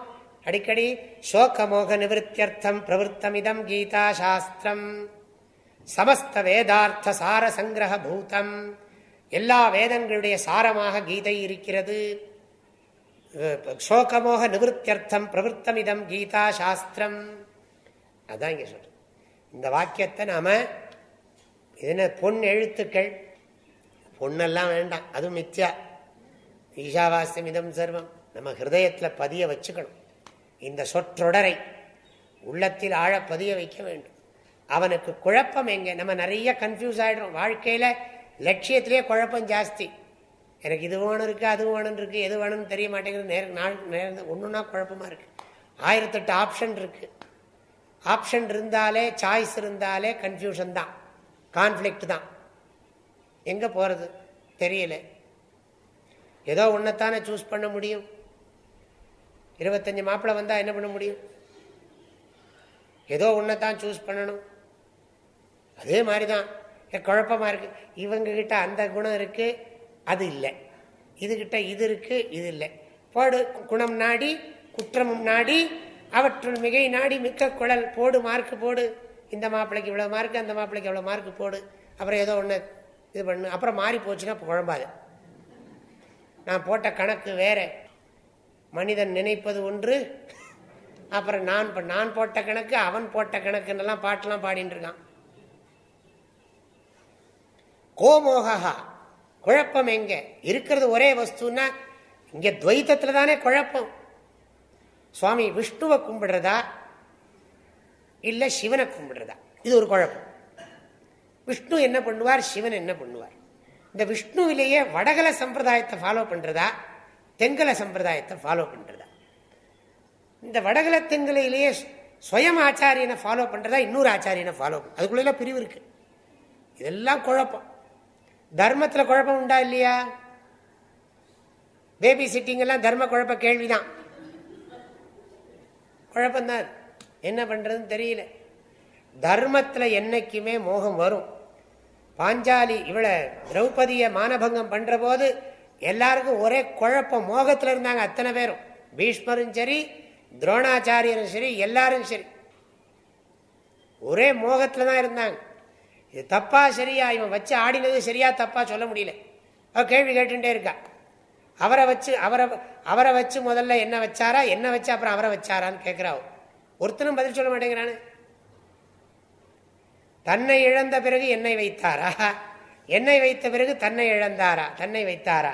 அடிக்கடி சோக மோக நிவர்த்தியர்த்தம் பிரவருத்தமிதம் கீதா சாஸ்திரம் சமஸ்த வேதார்த்த சார சங்கிரக பூதம் எல்லா வேதங்களுடைய சாரமாக கீதை இருக்கிறது. சோகமோக நிவர்த்தியர்த்தம் பிரவருத்தமிதம் கீதா சாஸ்திரம் அதான் இங்க சொல்ற இந்த வாக்கியத்தை நாம என்ன பொன் எழுத்துக்கள்? பொண்ணெல்லாம் வேண்டாம் அதுவும் மித்யா. ஈஷாவாசியம் இதம் சர்வம். நம்ம ஹிருதயத்தில் பதிய வச்சுக்கணும். இந்த சொற்றொடரை உள்ளத்தில் ஆழ பதிய வைக்க வேண்டும். அவனுக்கு குழப்பம் எங்க? நம்ம நிறைய கன்ஃபியூஸ் ஆகிடும் வாழ்க்கையில் லட்சியத்திலே குழப்பம் ஜாஸ்தி. எனக்கு இது வேணும் இருக்குது அது வேணும் இருக்குது எது வேணும்னு தெரிய மாட்டேங்குது. நேரம் நாள் நேரம் ஒன்றுனா குழப்பமாக இருக்குது ஆயிரத்தெட்டு ஆப்ஷன் இருக்குது ஆப்ஷன் இருந்தாலே சாய்ஸ் இருந்தாலே கன்ஃபியூஷன் தான். கான்ஃப்ளிக்ட் தான். எங்கே போகிறது தெரியல. ஏதோ ஒன்றத்தானே சூஸ் பண்ண முடியும். இருபத்தஞ்சி மாப்பிள்ளை வந்தால் என்ன பண்ண முடியும்? ஏதோ ஒன்றைத்தான் சூஸ் பண்ணணும். அதே மாதிரி தான் குழப்பமாக இருக்குது இவங்கக்கிட்ட அந்த குணம் இருக்குது அது இல்லை. இதுகிட்ட இது இருக்குது இது இல்லை. போடு குணம் நாடி குற்றமும் நாடி அவற்றுள் மிகை நாடி மிக்க குழல் போடு மார்க்கு போடு. இந்த மாப்பிள்ளைக்கு இவ்வளோ மார்க்கு அந்த மாப்பிள்ளைக்கு எவ்வளோ மார்க்கு போடு. அப்புறம் ஏதோ ஒன்று இது பண்ணு. அப்புறம் மாறி போச்சுன்னா குழம்பாது. நான் போட்ட கணக்கு வேற. மனிதன் நினைப்பது ஒன்று. அப்புறம் நான் நான் போட்ட கணக்கு அவன் போட்ட கணக்குன்னெல்லாம் பாட்டெல்லாம் பாடிட்டு இருக்கான். கோமோகா குழப்பம் எங்க? இருக்கிறது ஒரே வஸ்துன்னா இங்க துவைத்தத்துல தானே குழப்பம். சுவாமி விஷ்ணுவை கும்பிடுறதா? இல்ல சிவனை கும்பிடுறதா? இது ஒரு குழப்பம். விஷ்ணு என்ன பண்ணுவார்? சிவன் என்ன பண்ணுவார்? இந்த விஷ்ணுவிலேயே வடகல சம்பிரதாயத்தை ஃபாலோ பண்றதா? தெங்கல சம்பிரதாயத்தை ஃபாலோ பண்றதா? இந்த வடகல தெங்கலையிலேயே சுயம் ஆச்சாரியனை ஃபாலோ பண்றதா? இன்னொரு ஆச்சாரியனை ஃபாலோ பண்ண அதுக்குள்ள பிரிவு இருக்கு. இதெல்லாம் குழப்பம். தர்மத்தில் குழப்பம் உண்டா இல்லையா? பேபி சிட்டிங் எல்லாம் தர்ம குழப்ப கேள்விதான். குழப்பம்தான். என்ன பண்றதுன்னு தெரியல. தர்மத்தில் என்னைக்குமே மோகம் வரும். பாஞ்சாலி இவளை திரௌபதிய மானபங்கம் பண்ற போது எல்லாருக்கும் ஒரே குழப்பம். மோகத்தில் இருந்தாங்க அத்தனை பேரும். பீஷ்மரும் சரி துரோணாச்சாரியரும் சரி எல்லாரும் சரி. ஒரே மோகத்தில் தான் இருந்தாங்க. இது தப்பா சரியா? இவன் வச்சு ஆடினது சரியா தப்பா சொல்ல முடியல. அவ கேள்வி கேட்டுட்டே இருக்கா. அவரை வச்சு அவரை அவரை வச்சு முதல்ல என்ன வச்சாரா? என்ன வச்சு அப்புறம் அவரை வச்சாரான்னு கேட்கிறாவோ ஒருத்தனும் பதில் சொல்ல மாட்டேங்கிறானு. தன்னை இழந்த பிறகு என்னை வைத்தாரா? என்னை வைத்த பிறகு தன்னை இழந்தாரா? தன்னை வைத்தாரா?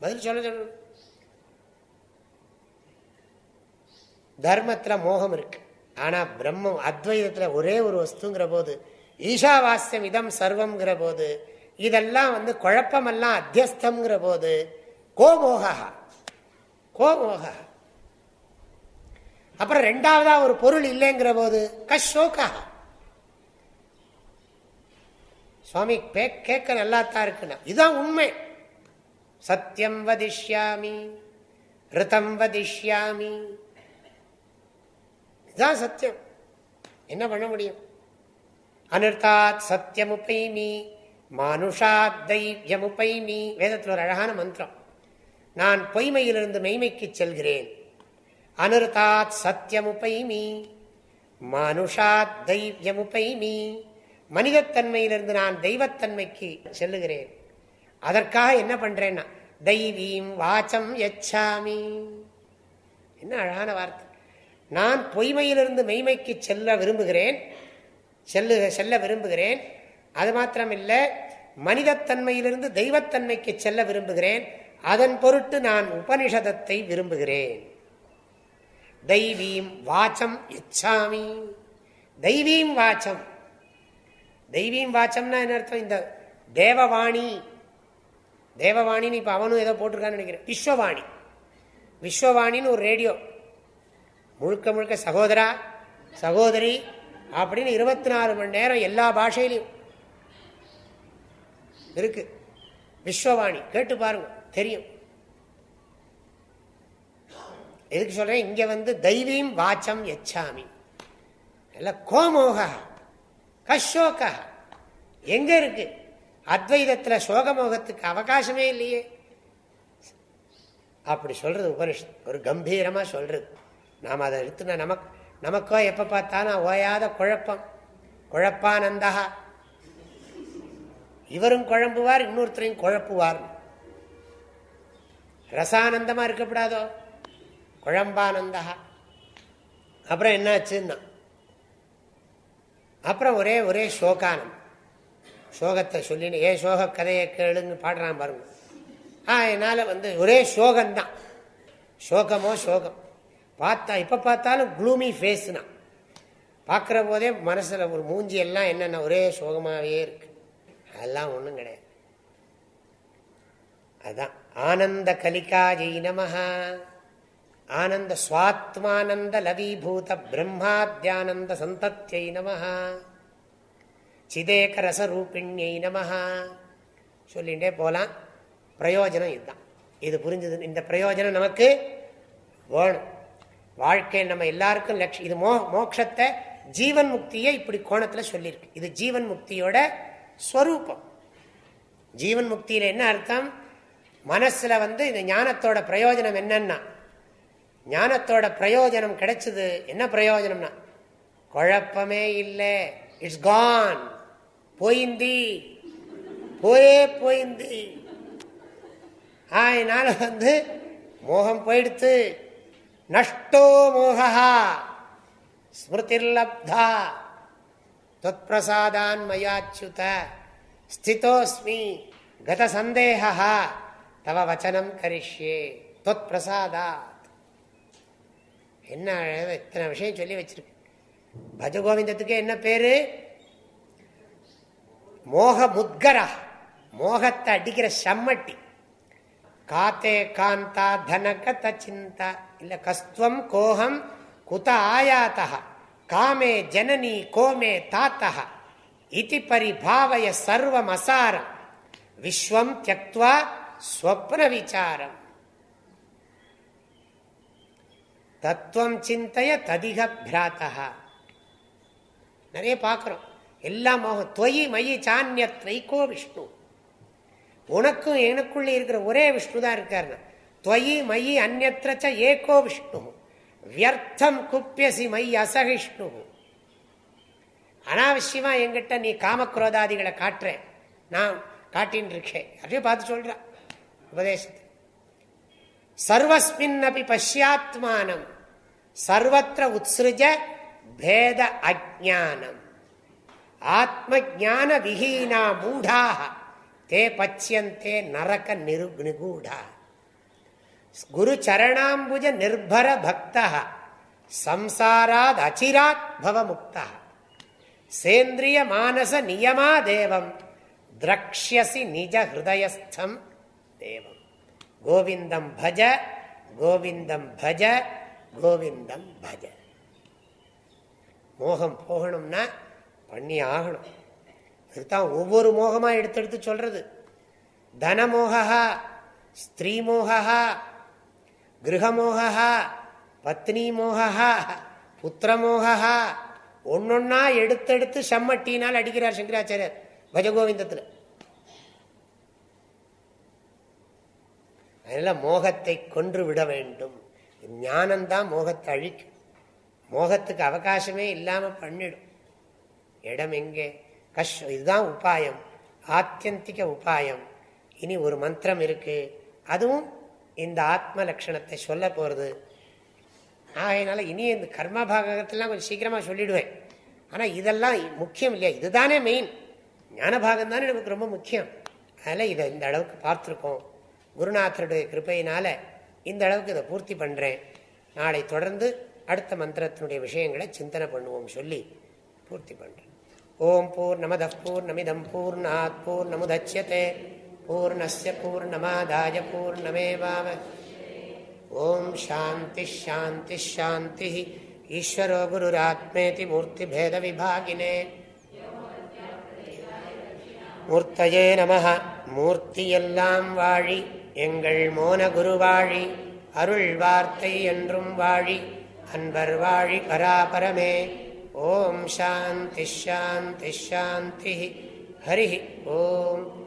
பதில் சொல்ல சொல்லணும் தர்மத்துல மோகம் இருக்கு. ஆனா பிரம்மம் அத்வைதத்துல ஒரே ஒரு வஸ்துங்கிற போது ஈஷாவாஸ்யம் இதம் சர்வம்ங்கிற போது இதெல்லாம் வந்து குழப்பமெல்லாம் அத்தியஸ்தம்ங்கிற போது கோமோகா கோமோகா அப்புறம் ரெண்டாவதா ஒரு பொருள் இல்லைங்கிற போது கஷோகா சுவாமி கேட்க நல்லா தான் இருக்குன்னா இதுதான் உண்மை. சத்தியம் வதிஷ்யாமி ரிதம் வதிஷ்யாமி. இதுதான் சத்தியம் என்ன பண்ண முடியும்? அனிர்தாத் சத்தியமுப்பைமி மானுஷாத் தைவியமுப்பைமி வேதத்தில் ஒரு அழகான மந்திரம். நான் பொய்மையிலிருந்து மெய்மைக்கு செல்கிறேன். அனிர்தாத் சத்தியமுப்பைமி மானுஷாத் தைவியமுப்பைமி மனிதத்தன்மையிலிருந்து நான் தெய்வத்தன்மைக்கு செல்லுகிறேன். அதற்காக என்ன பண்றேன்னா தெய்வீம் வாச்சம் எச்சாமி என்ன அழகான வார்த்தை. நான் பொய்மையிலிருந்து மெய்மைக்கு செல்ல விரும்புகிறேன் செல்லு செல்ல விரும்புகிறேன். அது மாத்திரமில்லை மனிதத்தன்மையிலிருந்து தெய்வத்தன்மைக்கு செல்ல விரும்புகிறேன். அதன் பொருட்டு நான் உபனிஷதத்தை விரும்புகிறேன். தெய்வீம் வாச்சம் இச்சாமி. தெய்வீம் வாச்சம். தெய்வீம் வாச்சம்னா என்ன அர்த்தம்? இந்த தேவவாணி. தேவவாணின்னு இப்போ அவனும் ஏதோ போட்டிருக்கான்னு நினைக்கிறேன். விஸ்வவாணி. விஸ்வவாணின்னு ஒரு ரேடியோ. முழுக்க முழுக்க சகோதரா சகோதரி அப்படின்னு இருபத்தி நாலு மணி நேரம் எல்லா பாஷையிலையும் இருக்கு. விஸ்வவாணி கேட்டு பாருங்க தெரியும். எதுக்கு சொல்றேன்? இங்க வந்து தெய்வீம் வாச்சம் எச்சாமி கோமோக கஷோக எங்க இருக்கு? அத்வைதத்துல சோகமோகத்துக்கு அவகாசமே இல்லையே. அப்படி சொல்றது உபனிஷத் ஒரு கம்பீரமா சொல்றது. நாம் அதை எடுத்துனா நமக்கு நமக்கோ எப்போ பார்த்தாலும் ஓயாத குழப்பம். குழப்பானந்தா. இவரும் குழம்புவார் இன்னொருத்தரையும் குழப்புவார். ரசானந்தமா இருக்கப்படாதோ குழம்பானந்தா. அப்புறம் என்னாச்சுன்னா? அப்புறம் ஒரே ஒரே சோகானம். சோகத்தை சொல்லின்னு ஏன் சோக கதையை கேளுன்னு பாடுறான் பாருங்க. ஆ என்னால் வந்து ஒரே சோகம்தான் சோகமோ சோகம். பார்த்தா இப்போ பார்த்தாலும் க்ளூமி ஃபேஸ்னா பார்க்குற போதே மனசில் ஒரு மூஞ்சி எல்லாம் என்னென்ன ஒரே சோகமாகவே இருக்கு. அதெல்லாம் ஒன்றும் கிடையாது. அதுதான் ஆனந்த கலிகா ஜெய் நமஹா. ஆனந்த சுவாத்மானந்த லவீபூத பிரம்மாத்யானந்த சந்தத்யை நமஹா. சிதேக ரசரூபிணியை நமஹா. சொல்லிகிட்டே போகலாம் பிரயோஜனம் இதுதான். இது புரிஞ்சது. இந்த பிரயோஜனம் நமக்கு வேணும். வாழ்க்கையில் நம்ம எல்லாருக்கும் லட்சம் இது மோ மோட்சத்தை ஜீவன் முக்தியை இப்படி கோணத்தில் சொல்லியிருக்கு. இது ஜீவன் முக்தியோட ஸ்வரூபம். ஜீவன் முக்தியில் என்ன அர்த்தம்? மனசில் வந்து இந்த ஞானத்தோட பிரயோஜனம் என்னன்னா ஞானத்தோட பிரயோஜனம் கிடைச்சது என்ன பிரயோஜனம்னா குழப்பமே இல்லை இட்ஸ் கான் போயிந்தி. போயே போயிந்தி. அதனால வந்து மோகம் போயிடுத்து. நஷ்டோ மோகா ஸ்மிருதிர்லப்தா தொத்பிரசாதான் மயாச்சுத ஸ்திதோஸ்மி கத சந்தேகா தவ வச்சனம் கரிஷ்யே தொத் பிரசாதாத் என்ன இத்தனை விஷயம் சொல்லி வச்சிருக்கு. பஜகோவிந்தத்துக்கு என்ன பேரு? மோக முத்கரா மோகத்தை அடிக்கிற சம்மட்டி. காத்தே காந்தா தனகத சிந்தா. இல்லை கஸ்துவம் கோஹம் குத ஆயாத்தா காமே ஜனனி கோமே தாத்தா இது பரிபாவய சர்வம் அசாரம் விஸ்வம் தியக்துவா ஸ்வப்ன விசாரம். தத்துவம் சிந்தைய ததிக பிராத்தா நிறைய பார்க்குறோம் எல்லாம் மோகம் தொயி மயி சான்யத் வைகோ விஷ்ணு. உனக்கும் எனக்குள்ளே இருக்கிற ஒரே விஷ்ணு தான் இருக்காருன்னா துவயி மயி அந்நத்திரச்ச ஏகோ விஷ்ணு. வியர்த்தம் குப்பியசி மை அசகிஷ்ணு. அனாவசியமா எங்கிட்ட நீ காமக்ரோதாதிகளை காட்டுறேன் நான் காட்டின்னு இருக்கேன் அப்படியே பார்த்து சொல்றான் உபதேசத்தை. சர்வஸ்மின் அப்படி பஷ்யாத்மானம். சர்வத்திர உத்ஸ்ருஜ பேத அஜானம் ஆத்ம ஜான விஹீனா மூடாக தே பச்சியந்தே நரக நிரு நிகூடாக குரு சரணாம்புஜ நிர்பர பக்தா. சம்சாராத் அச்சிராத் பவமுக்தா. சேந்திரிய மானச நியமா தேவம். திரக்ஷசி நிஜ ஹிருதயஸ்தம் தேவம். கோவிந்தம் பஜ கோவிந்தம் பஜ கோவிந்தம் பஜ. மோகம் போகணும்னா பண்ணி ஆகணும். இதுதான் ஒவ்வொரு மோகமாக எடுத்து எடுத்து சொல்றது. தனமோகா ஸ்திரீமோகா கிரகமோகா பத்னி மோகா புத்திரமோகா ஒன்னொன்னா எடுத்தெடுத்து செம்மட்டினால் அடிக்கிறார் சங்கராச்சாரியர் பஜகோவிந்தத்தில் அதனால மோகத்தை கொன்று விட வேண்டும். ஞானம்தான் மோகத்தை அழிக்கும். மோகத்துக்கு அவகாசமே இல்லாமல் பண்ணிடும். இடம் எங்கே? கஷ் இதுதான் உபாயம். ஆத்தியந்திக உபாயம். இனி ஒரு மந்திரம் இருக்கு. அதுவும் இந்த ஆத்ம லட்சணத்தை சொல்ல போகிறது ஆகையினால இனி இந்த கர்ம பாகத்திலாம் கொஞ்சம் சீக்கிரமாக சொல்லிடுவேன். ஆனால் இதெல்லாம் முக்கியம் இல்லையா? இதுதானே மெயின் ஞான பாகம் தானே நமக்கு ரொம்ப முக்கியம். அதனால் இதை இந்த அளவுக்கு பார்த்துருக்கோம். குருநாதருடைய கிருப்பையினால் இந்த அளவுக்கு இதை பூர்த்தி பண்ணுறேன் நாளை தொடர்ந்து அடுத்த மந்திரத்தினுடைய விஷயங்களை சிந்தனை பண்ணுவோம் சொல்லி பூர்த்தி பண்ணுறேன் ஓம் பூர்ணமத பூர்ணமிதம் பூர்ணாத் பூர்ணமுதட்சியதே பூர்ணஸ்ய ஓம் சாந்தி ஷாந்தி ஷாந்தி ஈஸ்வரோ குருராத்மேதி மூர்த்திபேத விபாகினே மூர்த்தயே நம மூர்த்தியெல்லாம் வாழி எங்கள் மோன குருவாழி। அருள் வார்த்தை என்றும் வாழி। அன்பர் வாழி பராபரமே। ஓம் சாந்தி ஷாந்தி ஷாந்தி ஹரி ஓம்